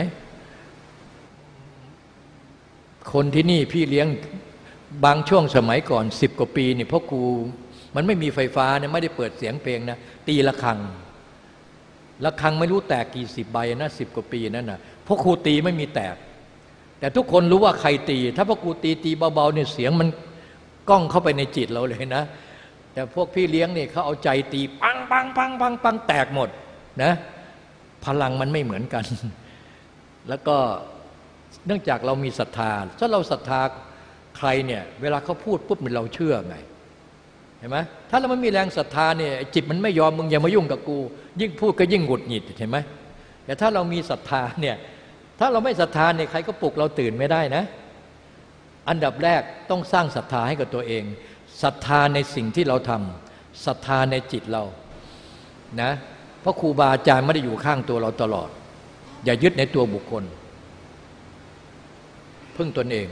คนที่นี่พี่เลี้ยงบางช่วงสมัยก่อนสิบกว่าปีเนี่ยพ่อครูมันไม่มีไฟฟ้าเนี่ยไม่ได้เปิดเสียงเพลงนะตีละครังระฆังไม่รู้แตกกี่สิบใบนะสิบกว่าปีนั่นนะพวกครูตีไม่มีแตก แต่ทุกคนรู้ว่าใครตี ถ้าพวกครูตีตีเบาๆเนี่ยเสียงมัน กล้องเข้าไปในจิตเราเลยนะ แต่พวกพี่เลี้ยงนี่เขาเอาใจตีปังปังปังปังปังแตกหมดนะพลังมันไม่เหมือนกัน แล้วก็เนื่องจากเรามีศรัทธา ถ้าเราศรัทธาใครเนี่ย เวลาเขาพูดปุ๊บมันเราเชื่อไงเห็นไหมถ้าเราไม่มีแรงศรัทธาเนี่ยจิตมันไม่ยอมมึงอย่ามายุ่งกับกู ยิ่งพูดก็ยิ่งหงุดหงิดเห็นไหมแต่ถ้าเรามีศรัทธาเนี่ยถ้าเราไม่ศรัทธาเนี่ยใครก็ปลุกเราตื่นไม่ได้นะ อันดับแรกต้องสร้างศรัทธาให้กับตัวเองศรัทธาในสิ่งที่เราทำศรัทธาในจิตเรานะเพราะครูบาอาจารย์ไม่ได้อยู่ข้างตัวเราตลอด อย่ายึดในตัวบุคคล พึ่งตนเอง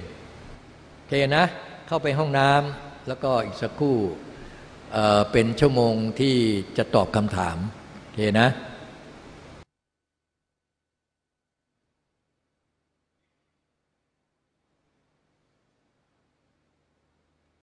โอเคนะ เข้าไปห้องน้ำแล้วก็อีกสักครู่เป็นชั่วโมงที่จะตอบคำถามโอเคนะ